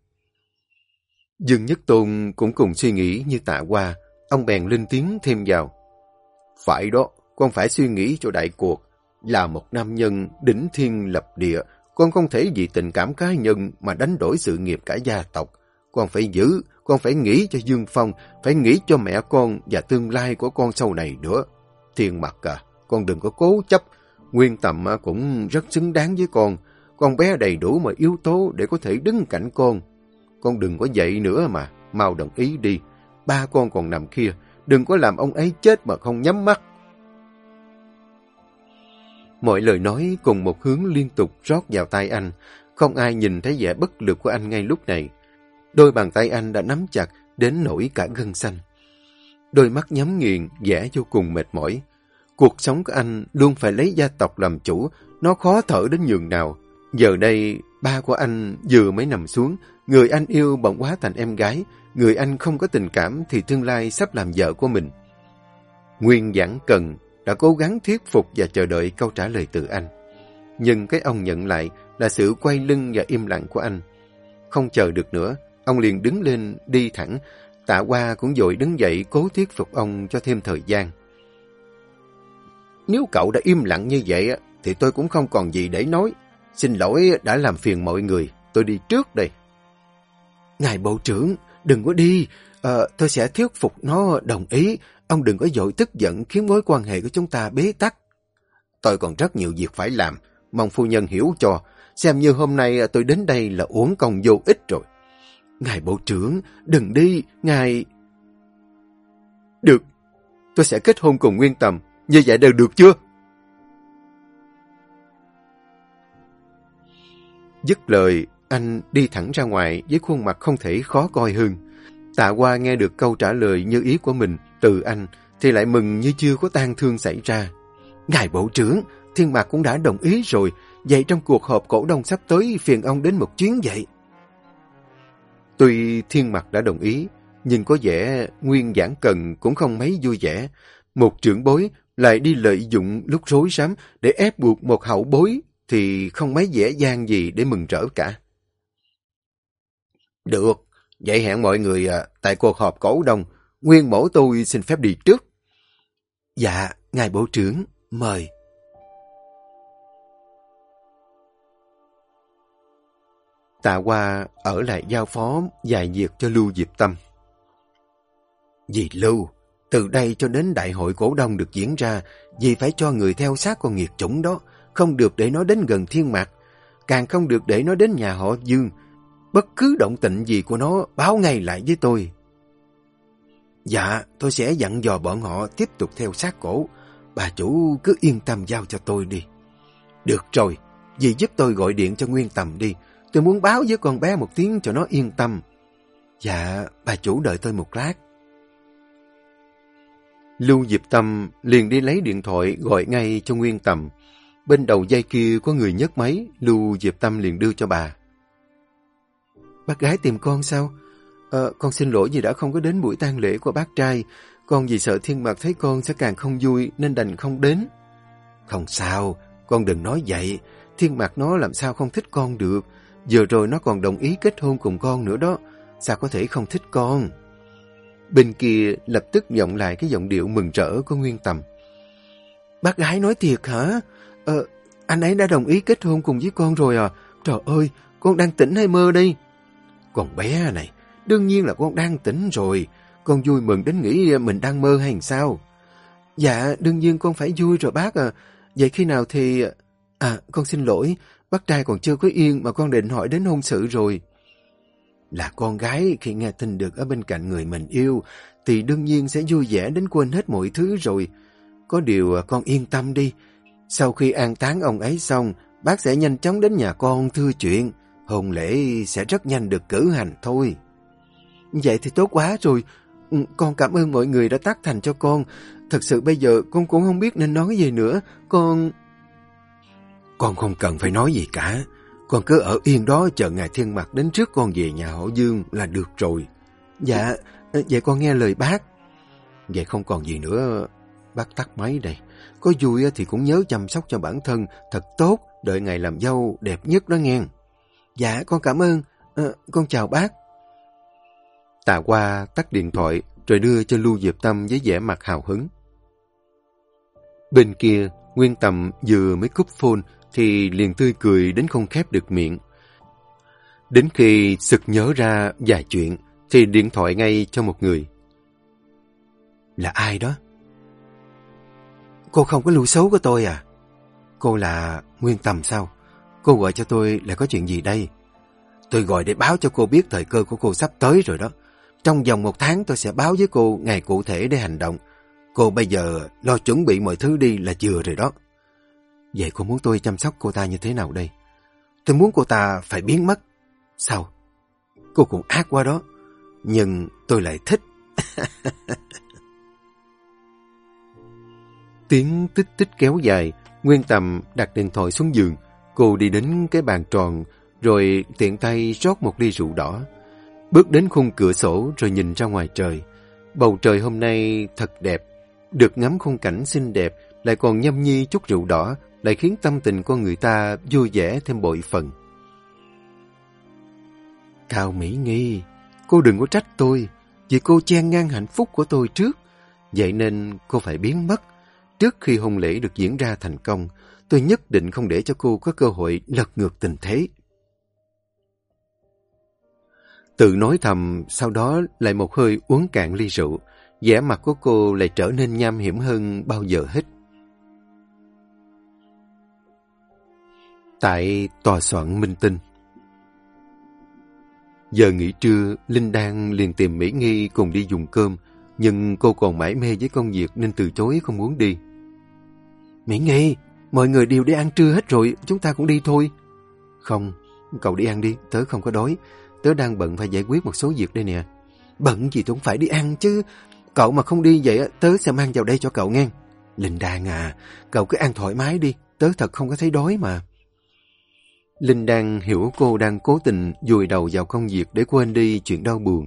Dương Nhất Tôn cũng cùng suy nghĩ như tạ qua, ông bèn lên tiếng thêm vào. Phải đó, con phải suy nghĩ cho đại cuộc. Là một nam nhân đỉnh thiên lập địa, con không thể vì tình cảm cá nhân mà đánh đổi sự nghiệp cả gia tộc. Con phải giữ, con phải nghĩ cho Dương Phong, phải nghĩ cho mẹ con và tương lai của con sau này nữa. Thiên mặt à, con đừng có cố chấp. Nguyên tầm à, cũng rất xứng đáng với con. Con bé đầy đủ mọi yếu tố để có thể đứng cạnh con. Con đừng có dậy nữa mà, mau đồng ý đi. Ba con còn nằm kia, đừng có làm ông ấy chết mà không nhắm mắt. Mọi lời nói cùng một hướng liên tục rót vào tay anh. Không ai nhìn thấy vẻ bất lực của anh ngay lúc này. Đôi bàn tay anh đã nắm chặt đến nổi cả gân xanh. Đôi mắt nhắm nghiền, vẻ vô cùng mệt mỏi. Cuộc sống của anh luôn phải lấy gia tộc làm chủ, nó khó thở đến nhường nào. Giờ đây, ba của anh vừa mới nằm xuống, người anh yêu bỗng quá thành em gái, người anh không có tình cảm thì tương lai sắp làm vợ của mình. Nguyên Giảng Cần đã cố gắng thuyết phục và chờ đợi câu trả lời từ anh. Nhưng cái ông nhận lại là sự quay lưng và im lặng của anh. Không chờ được nữa, ông liền đứng lên đi thẳng. Tạ Hoa cũng dội đứng dậy cố thuyết phục ông cho thêm thời gian. Nếu cậu đã im lặng như vậy thì tôi cũng không còn gì để nói. Xin lỗi đã làm phiền mọi người, tôi đi trước đây. Ngài Bộ trưởng, đừng có đi, à, tôi sẽ thuyết phục nó đồng ý. Ông đừng có dội tức giận khiến mối quan hệ của chúng ta bế tắc. Tôi còn rất nhiều việc phải làm, mong phu nhân hiểu cho. Xem như hôm nay tôi đến đây là uống công vô ích rồi. Ngài Bộ trưởng, đừng đi, ngài... Được, tôi sẽ kết hôn cùng Nguyên Tầm, như vậy đều được chưa? Dứt lời, anh đi thẳng ra ngoài với khuôn mặt không thể khó coi hơn. Tạ qua nghe được câu trả lời như ý của mình từ anh thì lại mừng như chưa có tang thương xảy ra. Ngài Bộ trưởng, Thiên Mạc cũng đã đồng ý rồi. Vậy trong cuộc họp cổ đông sắp tới phiền ông đến một chuyến vậy. Tuy Thiên Mạc đã đồng ý, nhưng có vẻ Nguyên Giảng Cần cũng không mấy vui vẻ. Một trưởng bối lại đi lợi dụng lúc rối rắm để ép buộc một hậu bối thì không mấy dễ dàng gì để mừng rỡ cả. Được, vậy hẹn mọi người à, tại cuộc họp cổ đông, nguyên mẫu tôi xin phép đi trước. Dạ, ngài bộ trưởng, mời. Tạ Hoa ở lại giao phó dài việc cho Lưu Diệp Tâm. vì Lưu, từ đây cho đến đại hội cổ đông được diễn ra, vì phải cho người theo sát con nghiệt chủng đó, không được để nó đến gần thiên mạc, càng không được để nó đến nhà họ Dương. Bất cứ động tịnh gì của nó báo ngay lại với tôi. Dạ, tôi sẽ dặn dò bọn họ tiếp tục theo sát cổ. Bà chủ cứ yên tâm giao cho tôi đi. Được rồi, dì giúp tôi gọi điện cho Nguyên Tầm đi. Tôi muốn báo với con bé một tiếng cho nó yên tâm. Dạ, bà chủ đợi tôi một lát. Lưu Diệp Tâm liền đi lấy điện thoại gọi ngay cho Nguyên Tầm. Bên đầu dây kia có người nhấc máy, Lưu Diệp Tâm liền đưa cho bà. Bác gái tìm con sao? Ờ, con xin lỗi vì đã không có đến buổi tang lễ của bác trai. Con vì sợ thiên mặt thấy con sẽ càng không vui nên đành không đến. Không sao, con đừng nói vậy. Thiên mặt nó làm sao không thích con được. Giờ rồi nó còn đồng ý kết hôn cùng con nữa đó. Sao có thể không thích con? Bên kia lập tức vọng lại cái giọng điệu mừng rỡ của Nguyên Tầm. Bác gái nói thiệt hả? Ờ, anh ấy đã đồng ý kết hôn cùng với con rồi à? Trời ơi, con đang tỉnh hay mơ đây? Con bé này, đương nhiên là con đang tỉnh rồi. Con vui mừng đến nghĩ mình đang mơ hay sao? Dạ, đương nhiên con phải vui rồi bác à. Vậy khi nào thì... À, con xin lỗi, bác trai còn chưa có yên mà con định hỏi đến hôn sự rồi. Là con gái khi nghe tin được ở bên cạnh người mình yêu thì đương nhiên sẽ vui vẻ đến quên hết mọi thứ rồi. Có điều à, con yên tâm đi. Sau khi an táng ông ấy xong, bác sẽ nhanh chóng đến nhà con thưa chuyện. Hôn lễ sẽ rất nhanh được cử hành thôi. Vậy thì tốt quá rồi. Ừ, con cảm ơn mọi người đã tác thành cho con. Thật sự bây giờ con cũng không biết nên nói gì nữa. Con... Con không cần phải nói gì cả. Con cứ ở yên đó chờ ngày thiên mặt đến trước con về nhà họ Dương là được rồi. Dạ, ờ, vậy con nghe lời bác. Vậy không còn gì nữa. Bác tắt máy đây. Có vui thì cũng nhớ chăm sóc cho bản thân thật tốt, đợi ngày làm dâu đẹp nhất đó nghe. Dạ, con cảm ơn. À, con chào bác. Tạ qua tắt điện thoại rồi đưa cho Lưu Diệp Tâm với vẻ mặt hào hứng. Bên kia, Nguyên Tầm vừa mới cúp phone thì liền tươi cười đến không khép được miệng. Đến khi sực nhớ ra vài chuyện thì điện thoại ngay cho một người. Là ai đó? Cô không có lưu xấu của tôi à? Cô là Nguyên Tầm sao? Cô gọi cho tôi là có chuyện gì đây? Tôi gọi để báo cho cô biết thời cơ của cô sắp tới rồi đó. Trong vòng một tháng tôi sẽ báo với cô ngày cụ thể để hành động. Cô bây giờ lo chuẩn bị mọi thứ đi là vừa rồi đó. Vậy cô muốn tôi chăm sóc cô ta như thế nào đây? Tôi muốn cô ta phải biến mất. Sao? Cô cũng ác quá đó. Nhưng tôi lại thích. Tiếng tích tích kéo dài, Nguyên Tầm đặt điện thoại xuống giường. Cô đi đến cái bàn tròn, rồi tiện tay rót một ly rượu đỏ. Bước đến khung cửa sổ rồi nhìn ra ngoài trời. Bầu trời hôm nay thật đẹp. Được ngắm khung cảnh xinh đẹp, lại còn nhâm nhi chút rượu đỏ, lại khiến tâm tình con người ta vui vẻ thêm bội phần. Cao Mỹ Nghi, cô đừng có trách tôi, vì cô chen ngang hạnh phúc của tôi trước. Vậy nên cô phải biến mất. Trước khi hôn lễ được diễn ra thành công, tôi nhất định không để cho cô có cơ hội lật ngược tình thế. Tự nói thầm, sau đó lại một hơi uống cạn ly rượu, vẻ mặt của cô lại trở nên nham hiểm hơn bao giờ hết. Tại tòa soạn Minh Tinh Giờ nghỉ trưa, Linh Đan liền tìm Mỹ Nghi cùng đi dùng cơm, nhưng cô còn mãi mê với công việc nên từ chối không muốn đi. Mỹ Nghi, mọi người đều đi ăn trưa hết rồi, chúng ta cũng đi thôi. Không, cậu đi ăn đi, tớ không có đói. Tớ đang bận phải giải quyết một số việc đây nè. Bận gì tớ cũng phải đi ăn chứ. Cậu mà không đi vậy, tớ sẽ mang vào đây cho cậu nghe. Linh Đan à, cậu cứ ăn thoải mái đi, tớ thật không có thấy đói mà. Linh Đan hiểu cô đang cố tình dùi đầu vào công việc để quên đi chuyện đau buồn.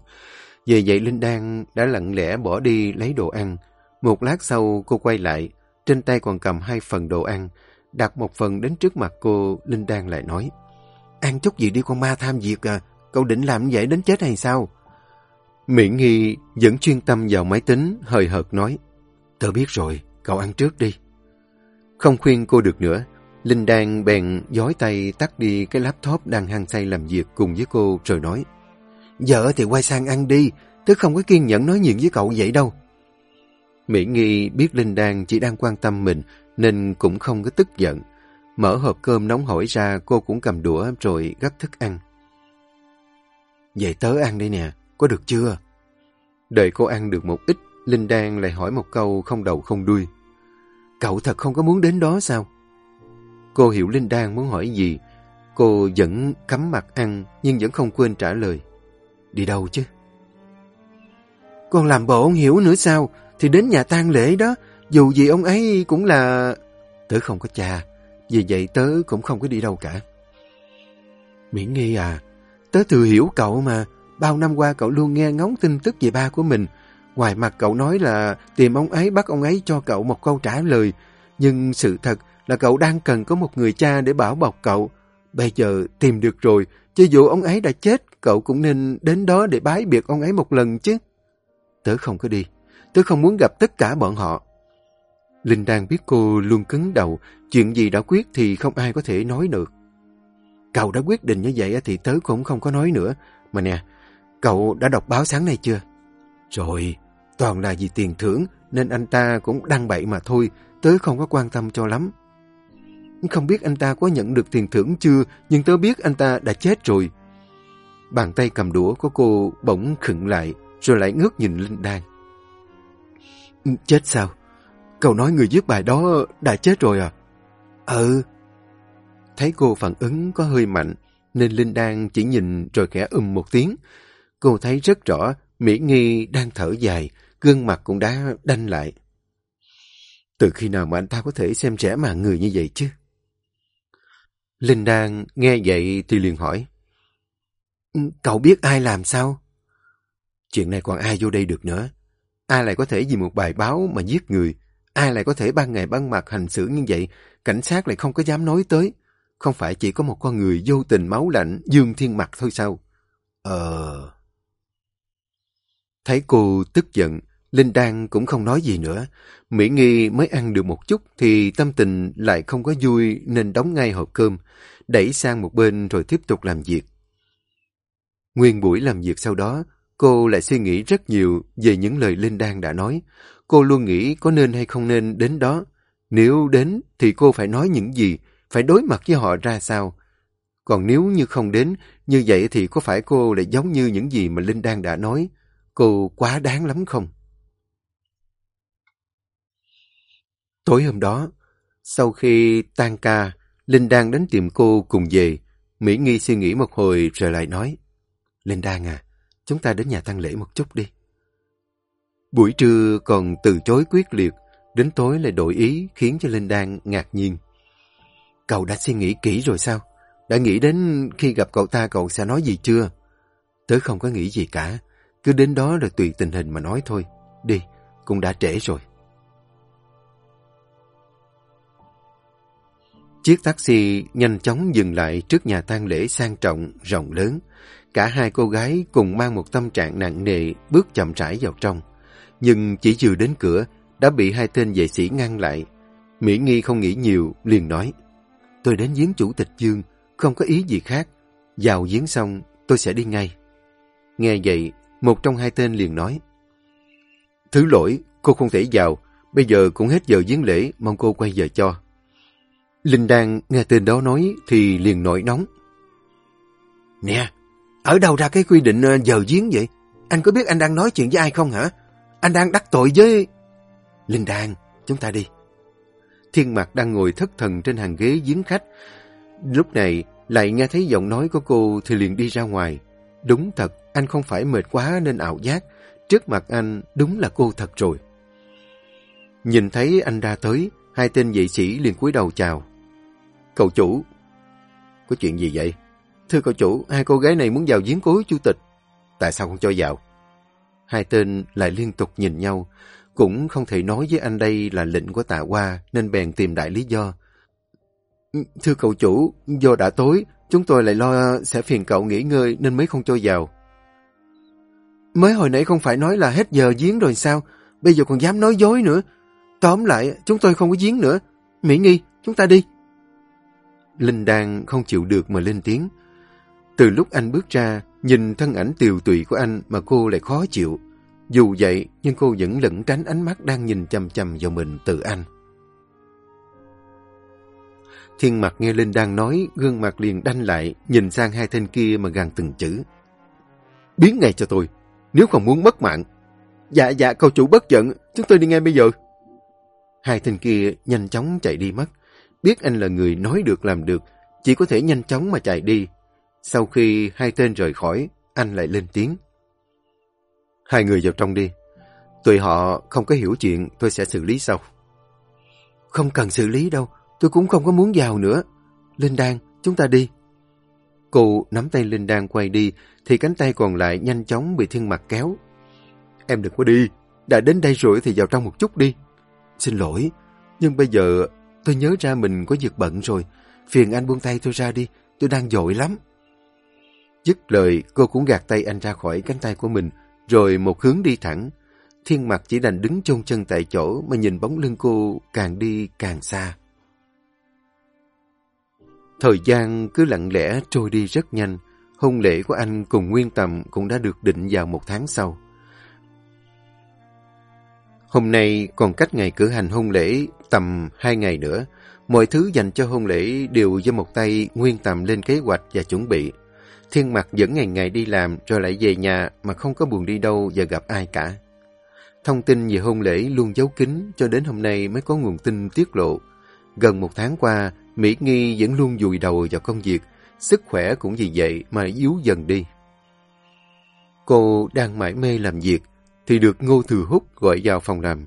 Vì vậy Linh Đan đã lặng lẽ bỏ đi lấy đồ ăn. Một lát sau cô quay lại, trên tay còn cầm hai phần đồ ăn. Đặt một phần đến trước mặt cô, Linh Đan lại nói. Ăn chút gì đi con ma tham việc à, cậu định làm vậy đến chết hay sao? Miễn Nghi vẫn chuyên tâm vào máy tính, hời hợt nói. Tớ biết rồi, cậu ăn trước đi. Không khuyên cô được nữa, Linh Đan bèn giói tay tắt đi cái laptop đang hăng say làm việc cùng với cô rồi nói. Giờ thì quay sang ăn đi, tớ không có kiên nhẫn nói chuyện với cậu vậy đâu. Mỹ Nghi biết Linh Đan chỉ đang quan tâm mình nên cũng không có tức giận. Mở hộp cơm nóng hổi ra cô cũng cầm đũa rồi gấp thức ăn. Vậy tớ ăn đi nè, có được chưa? Đợi cô ăn được một ít, Linh Đan lại hỏi một câu không đầu không đuôi. Cậu thật không có muốn đến đó sao? Cô hiểu Linh Đan muốn hỏi gì. Cô vẫn cắm mặt ăn nhưng vẫn không quên trả lời. Đi đâu chứ? Con làm bộ không hiểu nữa sao? Thì đến nhà tang lễ đó. Dù gì ông ấy cũng là... Tớ không có cha. Vì vậy tớ cũng không có đi đâu cả. Miễn nghi à, tớ thừa hiểu cậu mà. Bao năm qua cậu luôn nghe ngóng tin tức về ba của mình. Ngoài mặt cậu nói là tìm ông ấy bắt ông ấy cho cậu một câu trả lời. Nhưng sự thật là cậu đang cần có một người cha để bảo bọc cậu. Bây giờ tìm được rồi, cho dù ông ấy đã chết, cậu cũng nên đến đó để bái biệt ông ấy một lần chứ. Tớ không có đi, tớ không muốn gặp tất cả bọn họ. Linh đang biết cô luôn cứng đầu, chuyện gì đã quyết thì không ai có thể nói được. Cậu đã quyết định như vậy thì tớ cũng không có nói nữa. Mà nè, cậu đã đọc báo sáng nay chưa? Rồi, toàn là vì tiền thưởng nên anh ta cũng đăng bậy mà thôi, tớ không có quan tâm cho lắm. Không biết anh ta có nhận được tiền thưởng chưa, nhưng tớ biết anh ta đã chết rồi. Bàn tay cầm đũa của cô bỗng khựng lại, rồi lại ngước nhìn Linh Đan. Chết sao? Cậu nói người viết bài đó đã chết rồi à? Ừ. Thấy cô phản ứng có hơi mạnh, nên Linh Đan chỉ nhìn rồi khẽ ừm một tiếng. Cô thấy rất rõ Mỹ Nghi đang thở dài, gương mặt cũng đã đanh lại. Từ khi nào mà anh ta có thể xem trẻ mà người như vậy chứ? Linh Đan nghe vậy thì liền hỏi. Ừ, cậu biết ai làm sao? Chuyện này còn ai vô đây được nữa? Ai lại có thể vì một bài báo mà giết người? Ai lại có thể ban ngày ban mặt hành xử như vậy? Cảnh sát lại không có dám nói tới. Không phải chỉ có một con người vô tình máu lạnh, dương thiên mặt thôi sao? Ờ... Thấy cô tức giận, Linh Đan cũng không nói gì nữa. Mỹ Nghi mới ăn được một chút thì tâm tình lại không có vui nên đóng ngay hộp cơm, đẩy sang một bên rồi tiếp tục làm việc. Nguyên buổi làm việc sau đó, cô lại suy nghĩ rất nhiều về những lời Linh Đan đã nói. Cô luôn nghĩ có nên hay không nên đến đó. Nếu đến thì cô phải nói những gì, phải đối mặt với họ ra sao. Còn nếu như không đến, như vậy thì có phải cô lại giống như những gì mà Linh Đan đã nói? Cô quá đáng lắm không? Tối hôm đó, sau khi tan ca, Linh Đan đến tìm cô cùng về. Mỹ Nghi suy nghĩ một hồi rồi lại nói, Linh Đan à, chúng ta đến nhà tang lễ một chút đi. Buổi trưa còn từ chối quyết liệt, đến tối lại đổi ý khiến cho Linh Đan ngạc nhiên. Cậu đã suy nghĩ kỹ rồi sao? Đã nghĩ đến khi gặp cậu ta cậu sẽ nói gì chưa? Tớ không có nghĩ gì cả. Cứ đến đó rồi tùy tình hình mà nói thôi. Đi, cũng đã trễ rồi. Chiếc taxi nhanh chóng dừng lại trước nhà tang lễ sang trọng, rộng lớn. Cả hai cô gái cùng mang một tâm trạng nặng nề bước chậm rãi vào trong. Nhưng chỉ vừa đến cửa, đã bị hai tên vệ sĩ ngăn lại. Mỹ Nghi không nghĩ nhiều, liền nói. Tôi đến giếng chủ tịch Dương, không có ý gì khác. Vào giếng xong, tôi sẽ đi ngay. Nghe vậy, một trong hai tên liền nói. Thứ lỗi, cô không thể vào. Bây giờ cũng hết giờ giếng lễ, mong cô quay giờ cho. Linh Đan nghe tên đó nói thì liền nổi nóng. Nè, ở đâu ra cái quy định giờ giếng vậy? Anh có biết anh đang nói chuyện với ai không hả? Anh đang đắc tội với... Linh Đan, chúng ta đi. Thiên Mạc đang ngồi thất thần trên hàng ghế giếng khách. Lúc này lại nghe thấy giọng nói của cô thì liền đi ra ngoài. Đúng thật, anh không phải mệt quá nên ảo giác. Trước mặt anh đúng là cô thật rồi. Nhìn thấy anh ra tới, hai tên vệ sĩ liền cúi đầu chào. Cậu chủ. Có chuyện gì vậy? Thưa cậu chủ, hai cô gái này muốn vào giếng cối chủ tịch. Tại sao không cho vào? Hai tên lại liên tục nhìn nhau. Cũng không thể nói với anh đây là lệnh của tạ hoa nên bèn tìm đại lý do. Thưa cậu chủ, do đã tối, chúng tôi lại lo sẽ phiền cậu nghỉ ngơi nên mới không cho vào. Mới hồi nãy không phải nói là hết giờ giếng rồi sao? Bây giờ còn dám nói dối nữa. Tóm lại, chúng tôi không có giếng nữa. Mỹ Nghi, chúng ta đi. Linh Đan không chịu được mà lên tiếng. Từ lúc anh bước ra, nhìn thân ảnh tiều tụy của anh mà cô lại khó chịu. Dù vậy, nhưng cô vẫn lẫn tránh ánh mắt đang nhìn chầm chầm vào mình từ anh. Thiên mặt nghe Linh đang nói, gương mặt liền đanh lại, nhìn sang hai tên kia mà gằn từng chữ. Biến ngay cho tôi, nếu không muốn mất mạng. Dạ, dạ, cậu chủ bất giận, chúng tôi đi ngay bây giờ. Hai tên kia nhanh chóng chạy đi mất. Biết anh là người nói được làm được, chỉ có thể nhanh chóng mà chạy đi. Sau khi hai tên rời khỏi, anh lại lên tiếng. Hai người vào trong đi. Tụi họ không có hiểu chuyện, tôi sẽ xử lý sau. Không cần xử lý đâu, tôi cũng không có muốn vào nữa. Linh Đan, chúng ta đi. Cô nắm tay Linh Đan quay đi, thì cánh tay còn lại nhanh chóng bị thiên mặt kéo. Em đừng có đi, đã đến đây rồi thì vào trong một chút đi. Xin lỗi, nhưng bây giờ tôi nhớ ra mình có việc bận rồi. Phiền anh buông tay tôi ra đi, tôi đang dội lắm. Dứt lời, cô cũng gạt tay anh ra khỏi cánh tay của mình, rồi một hướng đi thẳng. Thiên mặt chỉ đành đứng chôn chân tại chỗ mà nhìn bóng lưng cô càng đi càng xa. Thời gian cứ lặng lẽ trôi đi rất nhanh. Hôn lễ của anh cùng Nguyên Tầm cũng đã được định vào một tháng sau. Hôm nay còn cách ngày cử hành hôn lễ tầm hai ngày nữa. Mọi thứ dành cho hôn lễ đều do một tay Nguyên Tầm lên kế hoạch và chuẩn bị. Thiên mặc vẫn ngày ngày đi làm rồi lại về nhà mà không có buồn đi đâu và gặp ai cả. Thông tin về hôn lễ luôn giấu kín cho đến hôm nay mới có nguồn tin tiết lộ. Gần một tháng qua, Mỹ Nghi vẫn luôn dùi đầu vào công việc, sức khỏe cũng vì vậy mà yếu dần đi. Cô đang mải mê làm việc, thì được Ngô Thừa Húc gọi vào phòng làm.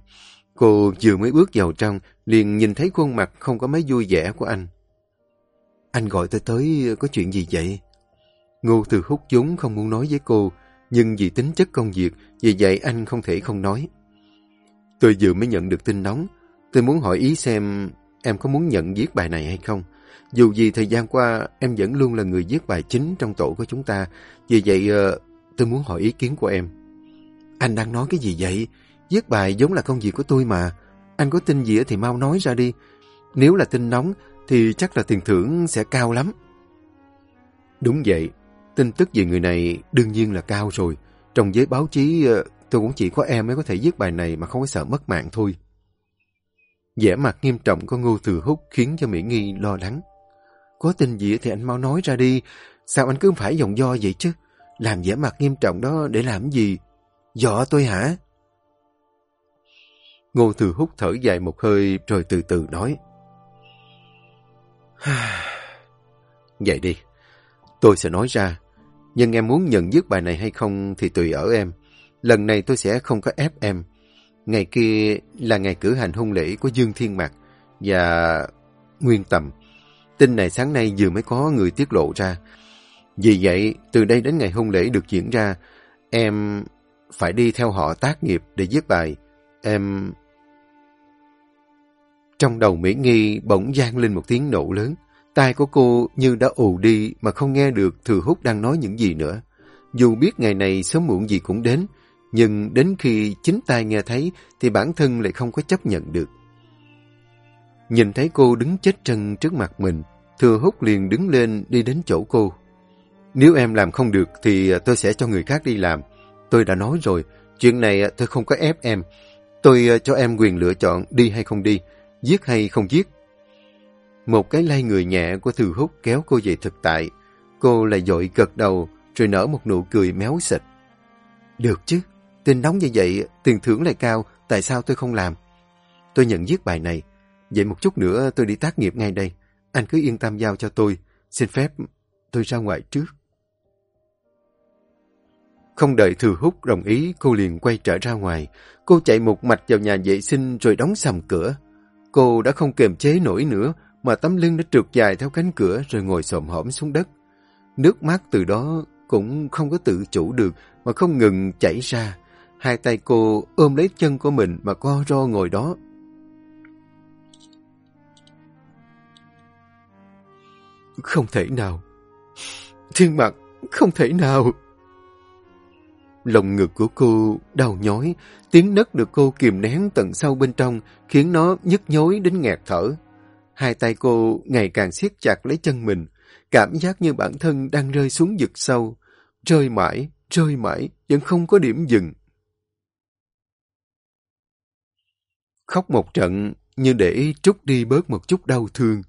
Cô vừa mới bước vào trong, liền nhìn thấy khuôn mặt không có mấy vui vẻ của anh. Anh gọi tôi tới có chuyện gì vậy? Ngô Thừa Húc vốn không muốn nói với cô, nhưng vì tính chất công việc, vì vậy anh không thể không nói. Tôi vừa mới nhận được tin nóng. Tôi muốn hỏi ý xem em có muốn nhận viết bài này hay không. Dù gì thời gian qua em vẫn luôn là người viết bài chính trong tổ của chúng ta. Vì vậy ờ, tôi muốn hỏi ý kiến của em. Anh đang nói cái gì vậy? Viết bài giống là công việc của tôi mà. Anh có tin gì thì mau nói ra đi. Nếu là tin nóng thì chắc là tiền thưởng sẽ cao lắm. Đúng vậy. Tin tức về người này đương nhiên là cao rồi. Trong giới báo chí ờ, tôi cũng chỉ có em mới có thể viết bài này mà không có sợ mất mạng thôi. vẻ mặt nghiêm trọng của Ngô Thừa Húc khiến cho Mỹ Nghi lo lắng. Có tin gì thì anh mau nói ra đi. Sao anh cứ phải dòng do vậy chứ? Làm vẻ mặt nghiêm trọng đó để làm gì? Dọ tôi hả? Ngô Thừa Húc thở dài một hơi rồi từ từ nói. Vậy đi, tôi sẽ nói ra. Nhưng em muốn nhận dứt bài này hay không thì tùy ở em. Lần này tôi sẽ không có ép em. Ngày kia là ngày cử hành hôn lễ của Dương Thiên Mạc và Nguyên Tầm. Tin này sáng nay vừa mới có người tiết lộ ra. Vì vậy, từ đây đến ngày hôn lễ được diễn ra, em phải đi theo họ tác nghiệp để viết bài. Em... Trong đầu Mỹ Nghi bỗng gian lên một tiếng nổ lớn. Tai của cô như đã ù đi mà không nghe được Thừa Hút đang nói những gì nữa. Dù biết ngày này sớm muộn gì cũng đến, nhưng đến khi chính tai nghe thấy thì bản thân lại không có chấp nhận được. Nhìn thấy cô đứng chết chân trước mặt mình, Thừa Hút liền đứng lên đi đến chỗ cô. Nếu em làm không được thì tôi sẽ cho người khác đi làm. Tôi đã nói rồi, chuyện này tôi không có ép em. Tôi cho em quyền lựa chọn đi hay không đi, giết hay không giết. Một cái lay người nhẹ của Thừa Hút kéo cô về thực tại. Cô lại dội gật đầu rồi nở một nụ cười méo xịt. Được chứ, tin nóng như vậy, tiền thưởng lại cao, tại sao tôi không làm? Tôi nhận viết bài này, vậy một chút nữa tôi đi tác nghiệp ngay đây. Anh cứ yên tâm giao cho tôi, xin phép tôi ra ngoài trước. Không đợi Thừa Hút đồng ý, cô liền quay trở ra ngoài. Cô chạy một mạch vào nhà vệ sinh rồi đóng sầm cửa. Cô đã không kềm chế nổi nữa, mà tấm lưng đã trượt dài theo cánh cửa rồi ngồi xổm hõm xuống đất. Nước mắt từ đó cũng không có tự chủ được mà không ngừng chảy ra. Hai tay cô ôm lấy chân của mình mà co ro ngồi đó. Không thể nào. Thiên mặt, không thể nào. Lòng ngực của cô đau nhói, tiếng nấc được cô kìm nén tận sâu bên trong, khiến nó nhức nhối đến nghẹt thở. Hai tay cô ngày càng siết chặt lấy chân mình, cảm giác như bản thân đang rơi xuống vực sâu. Rơi mãi, rơi mãi, vẫn không có điểm dừng. Khóc một trận như để trút đi bớt một chút đau thương.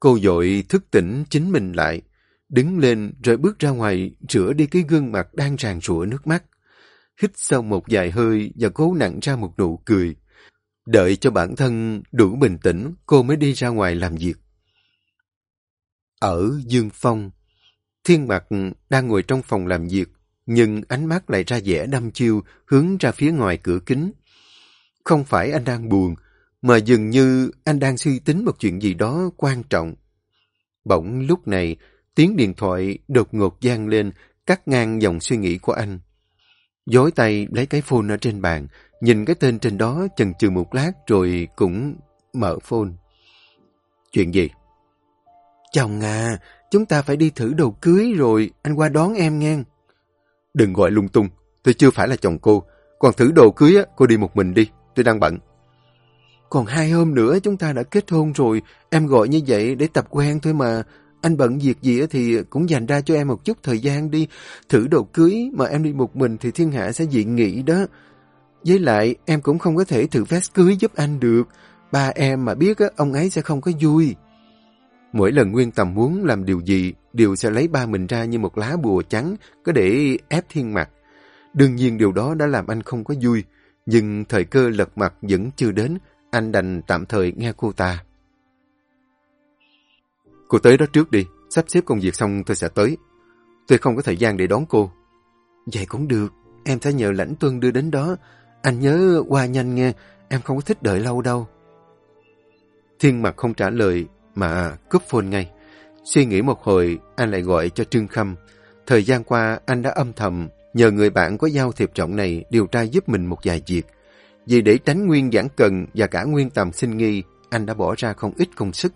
Cô dội thức tỉnh chính mình lại, đứng lên rồi bước ra ngoài rửa đi cái gương mặt đang ràng rụa nước mắt. Hít sâu một vài hơi và cố nặng ra một nụ cười. Đợi cho bản thân đủ bình tĩnh, cô mới đi ra ngoài làm việc. Ở Dương Phong, Thiên Mặc đang ngồi trong phòng làm việc, nhưng ánh mắt lại ra vẻ đăm chiêu hướng ra phía ngoài cửa kính. Không phải anh đang buồn, mà dường như anh đang suy tính một chuyện gì đó quan trọng. Bỗng lúc này, tiếng điện thoại đột ngột vang lên, cắt ngang dòng suy nghĩ của anh. Dối tay lấy cái phone ở trên bàn, nhìn cái tên trên đó chần chừ một lát rồi cũng mở phone. Chuyện gì? Chồng à, chúng ta phải đi thử đồ cưới rồi, anh qua đón em nghe. Đừng gọi lung tung, tôi chưa phải là chồng cô. Còn thử đồ cưới á, cô đi một mình đi, tôi đang bận. Còn hai hôm nữa chúng ta đã kết hôn rồi, em gọi như vậy để tập quen thôi mà. Anh bận việc gì thì cũng dành ra cho em một chút thời gian đi. Thử đồ cưới mà em đi một mình thì thiên hạ sẽ dị nghị đó. Với lại em cũng không có thể thử vest cưới giúp anh được. Ba em mà biết ông ấy sẽ không có vui. Mỗi lần Nguyên Tầm muốn làm điều gì, đều sẽ lấy ba mình ra như một lá bùa trắng, có để ép thiên mặt. Đương nhiên điều đó đã làm anh không có vui, nhưng thời cơ lật mặt vẫn chưa đến, anh đành tạm thời nghe cô ta. Cô tới đó trước đi, sắp xếp công việc xong tôi sẽ tới. Tôi không có thời gian để đón cô. Vậy cũng được, em sẽ nhờ lãnh tuân đưa đến đó. Anh nhớ qua nhanh nghe, em không có thích đợi lâu đâu. Thiên mặt không trả lời, mà cúp phone ngay. Suy nghĩ một hồi, anh lại gọi cho Trương Khâm. Thời gian qua, anh đã âm thầm nhờ người bạn có giao thiệp trọng này điều tra giúp mình một vài việc. Vì để tránh nguyên giảng cần và cả nguyên tầm sinh nghi, anh đã bỏ ra không ít công sức.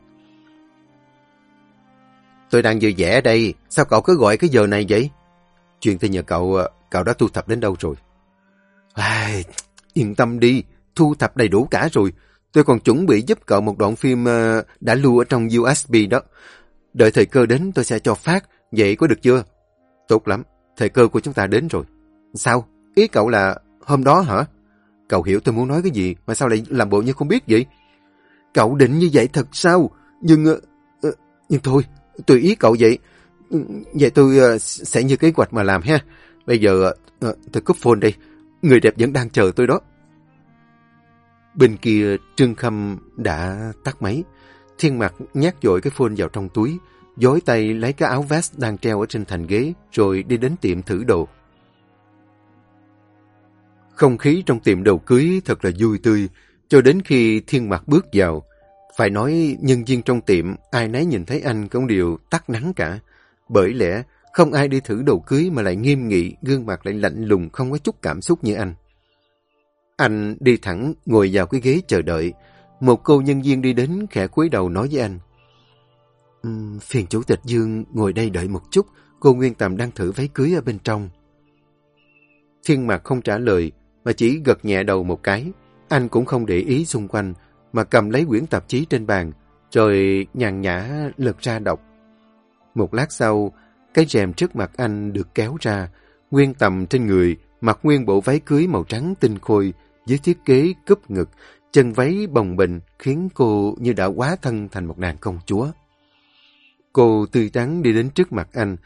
Tôi đang vui vẻ đây, sao cậu cứ gọi cái giờ này vậy? Chuyện tôi nhờ cậu, cậu đã thu thập đến đâu rồi? Ai, yên tâm đi, thu thập đầy đủ cả rồi. Tôi còn chuẩn bị giúp cậu một đoạn phim ờ, đã lưu ở trong USB đó. Đợi thời cơ đến tôi sẽ cho phát, vậy có được chưa? Tốt lắm, thời cơ của chúng ta đến rồi. Sao? Ý cậu là hôm đó hả? Cậu hiểu tôi muốn nói cái gì mà sao lại làm bộ như không biết vậy? Cậu định như vậy thật sao? Nhưng... Ờ, ờ, nhưng thôi, tùy ý cậu vậy. Ừ, vậy tôi uh, sẽ như kế hoạch mà làm ha. Bây giờ uh, tôi cúp phone đây. Người đẹp vẫn đang chờ tôi đó. Bên kia Trương Khâm đã tắt máy. Thiên mặt nhát dội cái phone vào trong túi, dối tay lấy cái áo vest đang treo ở trên thành ghế, rồi đi đến tiệm thử đồ. Không khí trong tiệm đầu cưới thật là vui tươi, cho đến khi thiên mặt bước vào. Phải nói nhân viên trong tiệm, ai nấy nhìn thấy anh cũng đều tắt nắng cả. Bởi lẽ, không ai đi thử đồ cưới mà lại nghiêm nghị, gương mặt lại lạnh lùng, không có chút cảm xúc như anh. Anh đi thẳng, ngồi vào cái ghế chờ đợi. Một cô nhân viên đi đến khẽ cúi đầu nói với anh. Um, phiền chủ tịch Dương ngồi đây đợi một chút, cô Nguyên Tầm đang thử váy cưới ở bên trong. Thiên Mạc không trả lời, mà chỉ gật nhẹ đầu một cái. Anh cũng không để ý xung quanh, mà cầm lấy quyển tạp chí trên bàn, rồi nhàn nhã lật ra đọc. Một lát sau, cái rèm trước mặt anh được kéo ra, Nguyên Tầm trên người mặc nguyên bộ váy cưới màu trắng tinh khôi, với thiết kế cúp ngực, chân váy bồng bềnh khiến cô như đã quá thân thành một nàng công chúa. Cô tươi tắn đi đến trước mặt anh,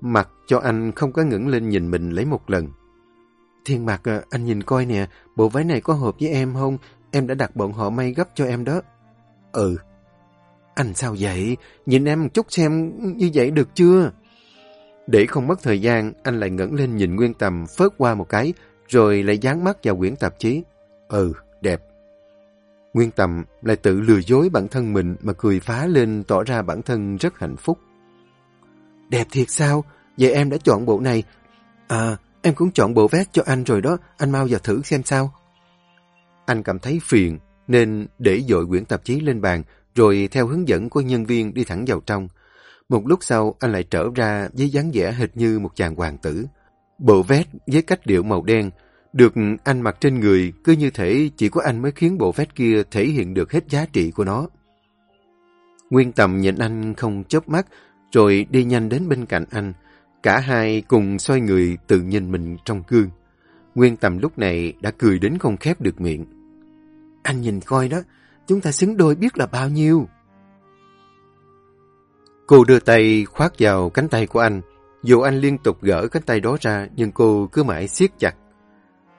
mặc cho anh không có ngẩng lên nhìn mình lấy một lần. Thiên Mạc, à, anh nhìn coi nè, bộ váy này có hợp với em không? Em đã đặt bọn họ may gấp cho em đó. Ừ. Anh sao vậy? Nhìn em một chút xem như vậy được chưa? Để không mất thời gian, anh lại ngẩng lên nhìn Nguyên Tầm phớt qua một cái, rồi lại dán mắt vào quyển tạp chí. Ừ, đẹp. Nguyên Tầm lại tự lừa dối bản thân mình mà cười phá lên tỏ ra bản thân rất hạnh phúc. Đẹp thiệt sao? Vậy em đã chọn bộ này. À, em cũng chọn bộ vest cho anh rồi đó, anh mau vào thử xem sao. Anh cảm thấy phiền, nên để dội quyển tạp chí lên bàn, rồi theo hướng dẫn của nhân viên đi thẳng vào trong. Một lúc sau, anh lại trở ra với dáng vẻ hệt như một chàng hoàng tử. Bộ vest với cách điệu màu đen, được anh mặc trên người, cứ như thể chỉ có anh mới khiến bộ vest kia thể hiện được hết giá trị của nó. Nguyên Tầm nhìn anh không chớp mắt, rồi đi nhanh đến bên cạnh anh. Cả hai cùng xoay người tự nhìn mình trong gương. Nguyên Tầm lúc này đã cười đến không khép được miệng. Anh nhìn coi đó, chúng ta xứng đôi biết là bao nhiêu. Cô đưa tay khoát vào cánh tay của anh. Dù anh liên tục gỡ cánh tay đó ra, nhưng cô cứ mãi siết chặt.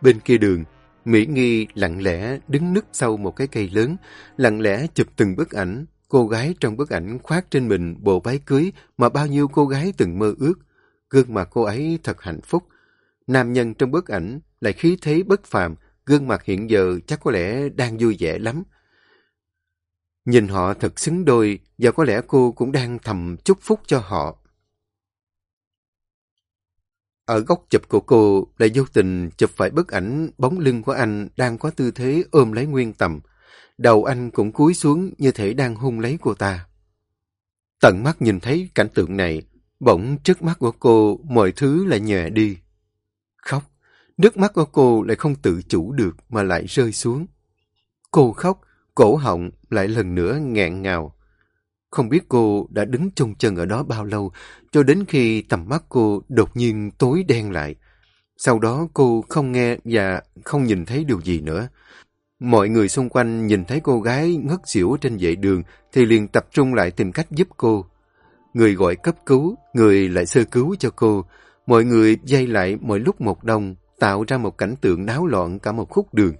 Bên kia đường, Mỹ Nghi lặng lẽ đứng nứt sau một cái cây lớn, lặng lẽ chụp từng bức ảnh. Cô gái trong bức ảnh khoác trên mình bộ váy cưới mà bao nhiêu cô gái từng mơ ước. Gương mặt cô ấy thật hạnh phúc. Nam nhân trong bức ảnh lại khí thế bất phàm, gương mặt hiện giờ chắc có lẽ đang vui vẻ lắm. Nhìn họ thật xứng đôi và có lẽ cô cũng đang thầm chúc phúc cho họ. Ở góc chụp của cô lại vô tình chụp phải bức ảnh bóng lưng của anh đang có tư thế ôm lấy nguyên tầm. Đầu anh cũng cúi xuống như thể đang hôn lấy cô ta. Tận mắt nhìn thấy cảnh tượng này, bỗng trước mắt của cô mọi thứ lại nhòe đi. Khóc, nước mắt của cô lại không tự chủ được mà lại rơi xuống. Cô khóc, cổ họng lại lần nữa nghẹn ngào. Không biết cô đã đứng chung chân ở đó bao lâu, cho đến khi tầm mắt cô đột nhiên tối đen lại. Sau đó cô không nghe và không nhìn thấy điều gì nữa. Mọi người xung quanh nhìn thấy cô gái ngất xỉu trên vệ đường thì liền tập trung lại tìm cách giúp cô. Người gọi cấp cứu, người lại sơ cứu cho cô. Mọi người dây lại mỗi lúc một đông, tạo ra một cảnh tượng náo loạn cả một khúc đường.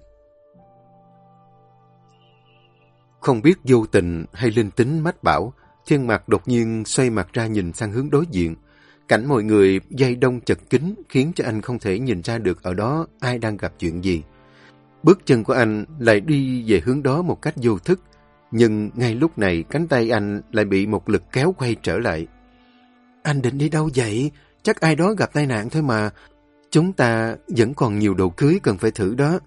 Không biết vô tình hay linh tính mách bảo, thiên mặt đột nhiên xoay mặt ra nhìn sang hướng đối diện. Cảnh mọi người dây đông chật kín khiến cho anh không thể nhìn ra được ở đó ai đang gặp chuyện gì. Bước chân của anh lại đi về hướng đó một cách vô thức, nhưng ngay lúc này cánh tay anh lại bị một lực kéo quay trở lại. Anh định đi đâu vậy? Chắc ai đó gặp tai nạn thôi mà. Chúng ta vẫn còn nhiều đồ cưới cần phải thử đó.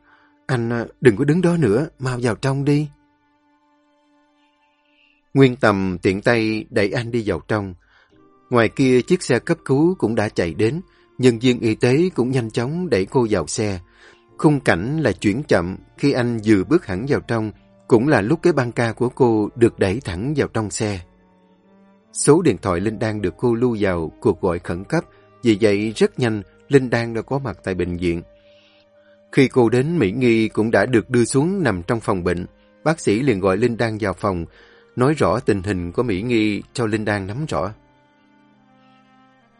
Anh à, đừng có đứng đó nữa, mau vào trong đi. Nguyên Tầm tiện tay đẩy anh đi vào trong. Ngoài kia chiếc xe cấp cứu cũng đã chạy đến, nhân viên y tế cũng nhanh chóng đẩy cô vào xe. Khung cảnh là chuyển chậm khi anh vừa bước hẳn vào trong, cũng là lúc cái băng ca của cô được đẩy thẳng vào trong xe. Số điện thoại Linh đang được cô lưu vào cuộc gọi khẩn cấp, vì vậy rất nhanh Linh Đan đã có mặt tại bệnh viện. Khi cô đến, Mỹ Nghi cũng đã được đưa xuống nằm trong phòng bệnh. Bác sĩ liền gọi Linh Đan vào phòng, nói rõ tình hình của Mỹ Nghi cho Linh Đan nắm rõ.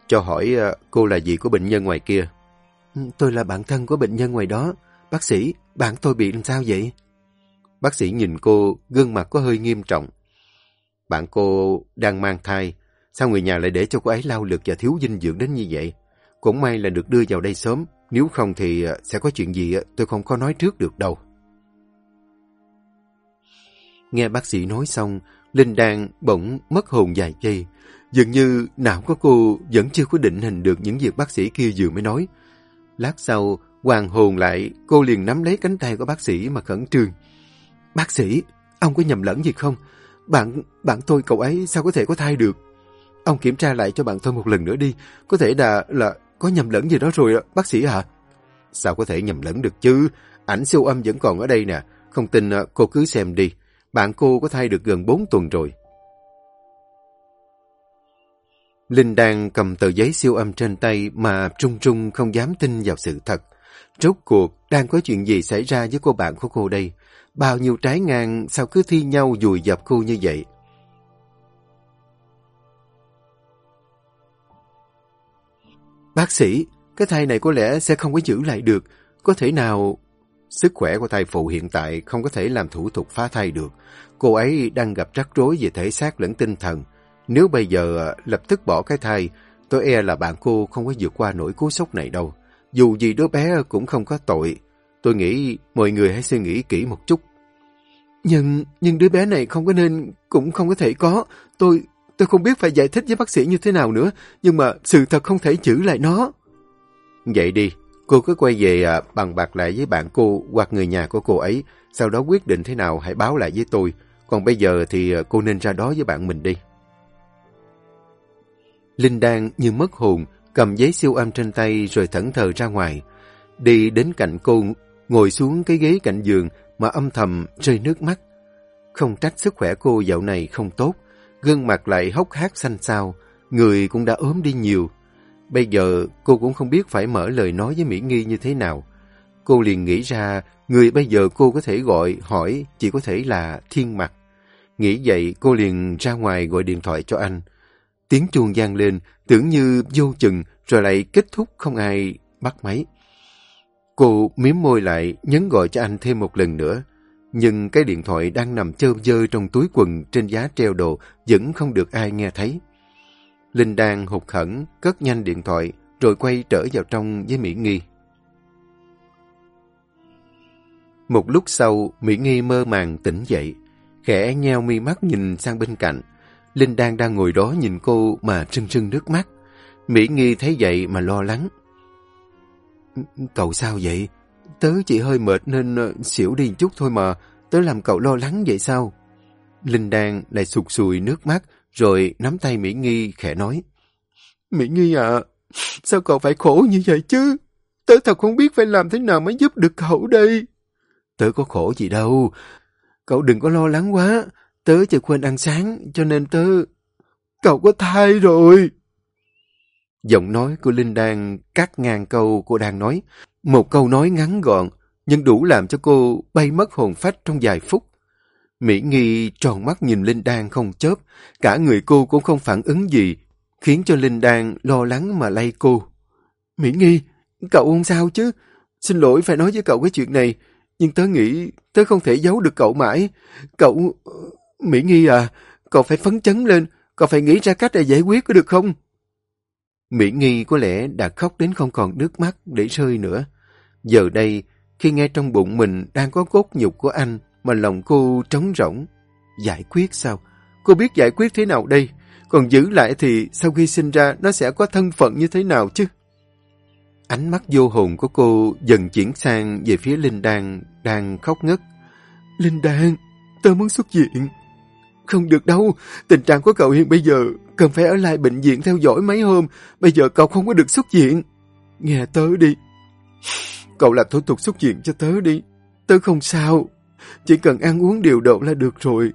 Cho hỏi ờ, cô là gì của bệnh nhân ngoài kia? Tôi là bạn thân của bệnh nhân ngoài đó. Bác sĩ, bạn tôi bị làm sao vậy? Bác sĩ nhìn cô, gương mặt có hơi nghiêm trọng. Bạn cô đang mang thai, sao người nhà lại để cho cô ấy lao lực và thiếu dinh dưỡng đến như vậy? Cũng may là được đưa vào đây sớm, nếu không thì ờ, sẽ có chuyện gì ờ, tôi không có nói trước được đâu. Nghe bác sĩ nói xong, Linh đan bỗng mất hồn dài giây. Dường như não của cô vẫn chưa có định hình được những việc bác sĩ kia vừa mới nói. Lát sau, hoàng hồn lại, cô liền nắm lấy cánh tay của bác sĩ mà khẩn trương. Bác sĩ, ông có nhầm lẫn gì không? Bạn, bạn tôi cậu ấy sao có thể có thai được? Ông kiểm tra lại cho bạn tôi một lần nữa đi. Có thể là, là có nhầm lẫn gì đó rồi, bác sĩ hả? Sao có thể nhầm lẫn được chứ? Ảnh siêu âm vẫn còn ở đây nè. Không tin ờ, cô cứ xem đi. Bạn cô có thai được gần 4 tuần rồi. Linh đang cầm tờ giấy siêu âm trên tay mà trung trung không dám tin vào sự thật. Rốt cuộc, đang có chuyện gì xảy ra với cô bạn của cô đây? Bao nhiêu trái ngang sao cứ thi nhau dùi dập cô như vậy? Bác sĩ, cái thai này có lẽ sẽ không có giữ lại được. Có thể nào... Sức khỏe của thai phụ hiện tại không có thể làm thủ tục phá thai được. Cô ấy đang gặp rắc rối về thể xác lẫn tinh thần. Nếu bây giờ à, lập tức bỏ cái thai, tôi e là bạn cô không có vượt qua nỗi cú sốc này đâu. Dù gì đứa bé cũng không có tội. Tôi nghĩ mọi người hãy suy nghĩ kỹ một chút. Nhưng, nhưng đứa bé này không có nên, cũng không có thể có. Tôi, tôi không biết phải giải thích với bác sĩ như thế nào nữa, nhưng mà sự thật không thể giữ lại nó. Vậy đi, cô cứ quay về à, bằng bạc lại với bạn cô hoặc người nhà của cô ấy, sau đó quyết định thế nào hãy báo lại với tôi. Còn bây giờ thì à, cô nên ra đó với bạn mình đi. Linh đang như mất hồn, cầm giấy siêu âm trên tay rồi thẫn thờ ra ngoài. Đi đến cạnh cô, ngồi xuống cái ghế cạnh giường mà âm thầm rơi nước mắt. Không trách sức khỏe cô dạo này không tốt, gương mặt lại hốc hác xanh xao, người cũng đã ốm đi nhiều. Bây giờ cô cũng không biết phải mở lời nói với Mỹ Nghi như thế nào. Cô liền nghĩ ra người bây giờ cô có thể gọi, hỏi chỉ có thể là thiên mặt. Nghĩ vậy cô liền ra ngoài gọi điện thoại cho anh. Tiếng chuông gian lên, tưởng như vô chừng, rồi lại kết thúc không ai bắt máy. Cô miếm môi lại, nhấn gọi cho anh thêm một lần nữa. Nhưng cái điện thoại đang nằm chơ dơ trong túi quần trên giá treo đồ vẫn không được ai nghe thấy. Linh đang hụt khẩn, cất nhanh điện thoại, rồi quay trở vào trong với Mỹ Nghi. Một lúc sau, Mỹ Nghi mơ màng tỉnh dậy, khẽ nheo mi mắt nhìn sang bên cạnh. Linh Đan đang ngồi đó nhìn cô mà trưng trưng nước mắt. Mỹ Nghi thấy vậy mà lo lắng. Cậu sao vậy? Tớ chỉ hơi mệt nên ờ, xỉu đi chút thôi mà. Tớ làm cậu lo lắng vậy sao? Linh Đan lại sụt sùi nước mắt rồi nắm tay Mỹ Nghi khẽ nói. Mỹ Nghi à, sao cậu phải khổ như vậy chứ? Tớ thật không biết phải làm thế nào mới giúp được cậu đây. Tớ có khổ gì đâu. Cậu đừng có lo lắng quá. Tớ chỉ quên ăn sáng, cho nên tớ... Cậu có thai rồi. Giọng nói của Linh đang cắt ngang câu cô đang nói. Một câu nói ngắn gọn, nhưng đủ làm cho cô bay mất hồn phách trong vài phút. Mỹ Nghi tròn mắt nhìn Linh Đan không chớp, cả người cô cũng không phản ứng gì, khiến cho Linh Đan lo lắng mà lay cô. Mỹ Nghi, cậu không sao chứ? Xin lỗi phải nói với cậu cái chuyện này, nhưng tớ nghĩ tớ không thể giấu được cậu mãi. Cậu... Mỹ Nghi à, cậu phải phấn chấn lên, cậu phải nghĩ ra cách để giải quyết có được không? Mỹ Nghi có lẽ đã khóc đến không còn nước mắt để rơi nữa. Giờ đây, khi nghe trong bụng mình đang có cốt nhục của anh mà lòng cô trống rỗng. Giải quyết sao? Cô biết giải quyết thế nào đây? Còn giữ lại thì sau khi sinh ra nó sẽ có thân phận như thế nào chứ? Ánh mắt vô hồn của cô dần chuyển sang về phía Linh Đan đang khóc ngất. Linh Đan, tớ muốn xuất viện. Không được đâu, tình trạng của cậu hiện bây giờ cần phải ở lại bệnh viện theo dõi mấy hôm. Bây giờ cậu không có được xuất viện. Nghe tớ đi. Cậu làm thủ tục xuất viện cho tớ đi. Tớ không sao. Chỉ cần ăn uống điều độ là được rồi.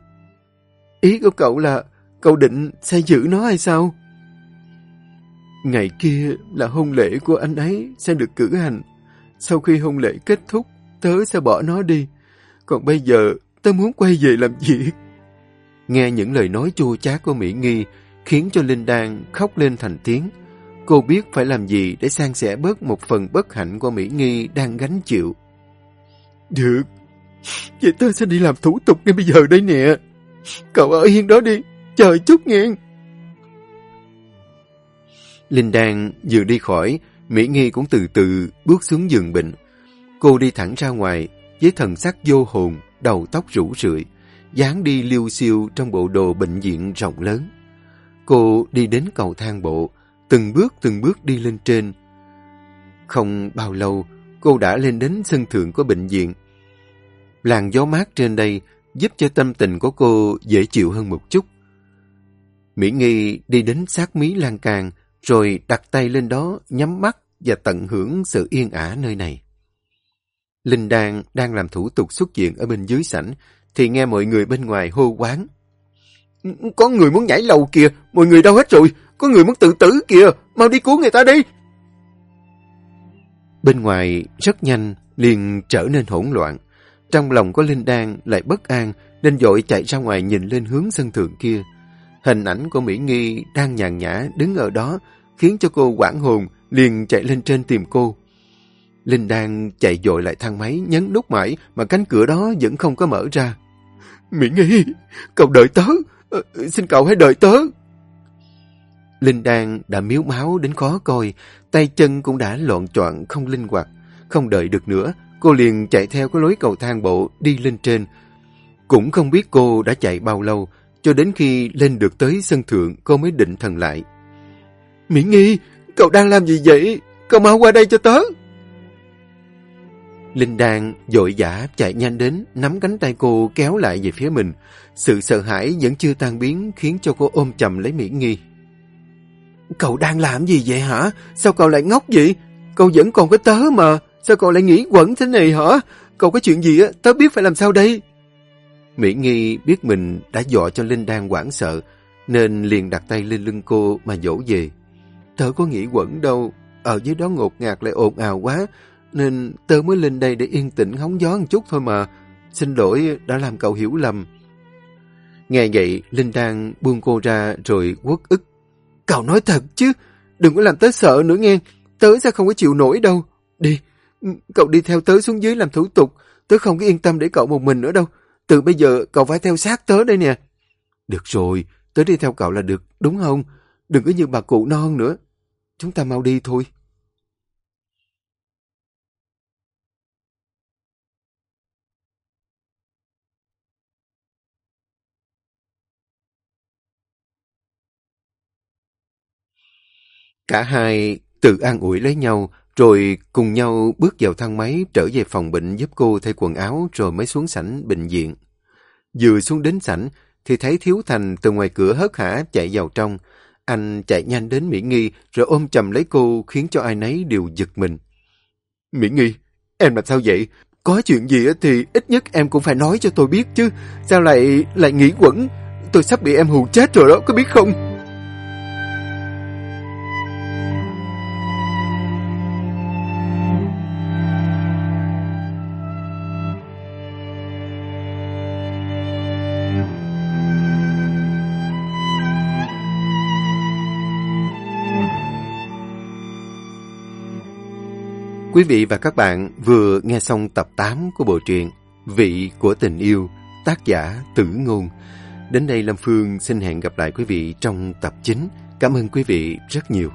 Ý của cậu là cậu định sẽ giữ nó hay sao? Ngày kia là hôn lễ của anh ấy sẽ được cử hành. Sau khi hôn lễ kết thúc, tớ sẽ bỏ nó đi. Còn bây giờ, tớ muốn quay về làm việc. Nghe những lời nói chua chát của Mỹ Nghi khiến cho Linh Đan khóc lên thành tiếng. Cô biết phải làm gì để san sẻ bớt một phần bất hạnh của Mỹ Nghi đang gánh chịu. Được, vậy tớ sẽ đi làm thủ tục ngay bây giờ đây nè. Cậu ở yên đó đi, chờ chút nghe. Linh Đan vừa đi khỏi, Mỹ Nghi cũng từ từ bước xuống giường bệnh. Cô đi thẳng ra ngoài, với thần sắc vô hồn, đầu tóc rủ rượi, dáng đi liêu siêu trong bộ đồ bệnh viện rộng lớn. Cô đi đến cầu thang bộ, từng bước từng bước đi lên trên. Không bao lâu, cô đã lên đến sân thượng của bệnh viện. Làn gió mát trên đây giúp cho tâm tình của cô dễ chịu hơn một chút. Mỹ Nghi đi đến sát mí lan can, rồi đặt tay lên đó, nhắm mắt và tận hưởng sự yên ả nơi này. Linh Đan đang làm thủ tục xuất viện ở bên dưới sảnh, thì nghe mọi người bên ngoài hô quán. Có người muốn nhảy lầu kìa, mọi người đâu hết rồi, có người muốn tự tử kìa, mau đi cứu người ta đi. Bên ngoài rất nhanh, liền trở nên hỗn loạn. Trong lòng có Linh Đan lại bất an, nên dội chạy ra ngoài nhìn lên hướng sân thượng kia. Hình ảnh của Mỹ Nghi đang nhàn nhã đứng ở đó, khiến cho cô quảng hồn, liền chạy lên trên tìm cô. Linh đang chạy dội lại thang máy, nhấn nút mãi mà cánh cửa đó vẫn không có mở ra. Mỹ Nghi, cậu đợi tớ, ờ, xin cậu hãy đợi tớ. Linh Đan đã miếu máu đến khó coi, tay chân cũng đã loạn trọn không linh hoạt. Không đợi được nữa, cô liền chạy theo cái lối cầu thang bộ đi lên trên. Cũng không biết cô đã chạy bao lâu, cho đến khi lên được tới sân thượng cô mới định thần lại. Mỹ Nghi, cậu đang làm gì vậy? Cậu mau qua đây cho tớ. Linh Đan dội dã chạy nhanh đến, nắm cánh tay cô kéo lại về phía mình. Sự sợ hãi vẫn chưa tan biến khiến cho cô ôm chầm lấy Mỹ Nghi. Cậu đang làm gì vậy hả? Sao cậu lại ngốc vậy? Cậu vẫn còn có tớ mà. Sao cậu lại nghĩ quẩn thế này hả? Cậu có chuyện gì á, tớ biết phải làm sao đây? Mỹ Nghi biết mình đã dọa cho Linh Đan quảng sợ, nên liền đặt tay lên lưng cô mà dỗ về. Tớ có nghĩ quẩn đâu, ở dưới đó ngột ngạt lại ồn ào quá, nên tớ mới lên đây để yên tĩnh hóng gió một chút thôi mà. Xin lỗi đã làm cậu hiểu lầm. Nghe vậy, Linh Đan buông cô ra rồi quất ức. Cậu nói thật chứ, đừng có làm tớ sợ nữa nghe, tớ sẽ không có chịu nổi đâu. Đi, cậu đi theo tớ xuống dưới làm thủ tục, tớ không có yên tâm để cậu một mình nữa đâu. Từ bây giờ cậu phải theo sát tớ đây nè. Được rồi, tớ đi theo cậu là được, đúng không? Đừng có như bà cụ non nữa. Chúng ta mau đi thôi. Cả hai tự an ủi lấy nhau, rồi cùng nhau bước vào thang máy trở về phòng bệnh giúp cô thay quần áo rồi mới xuống sảnh bệnh viện. Vừa xuống đến sảnh thì thấy Thiếu Thành từ ngoài cửa hớt hả chạy vào trong. Anh chạy nhanh đến Mỹ Nghi rồi ôm chầm lấy cô khiến cho ai nấy đều giật mình. Mỹ Nghi, em làm sao vậy? Có chuyện gì thì ít nhất em cũng phải nói cho tôi biết chứ. Sao lại lại nghĩ quẩn? Tôi sắp bị em hù chết rồi đó, có biết không? Quý vị và các bạn vừa nghe xong tập 8 của bộ truyện Vị của tình yêu, tác giả Tử Ngôn. Đến đây Lâm Phương xin hẹn gặp lại quý vị trong tập 9. Cảm ơn quý vị rất nhiều.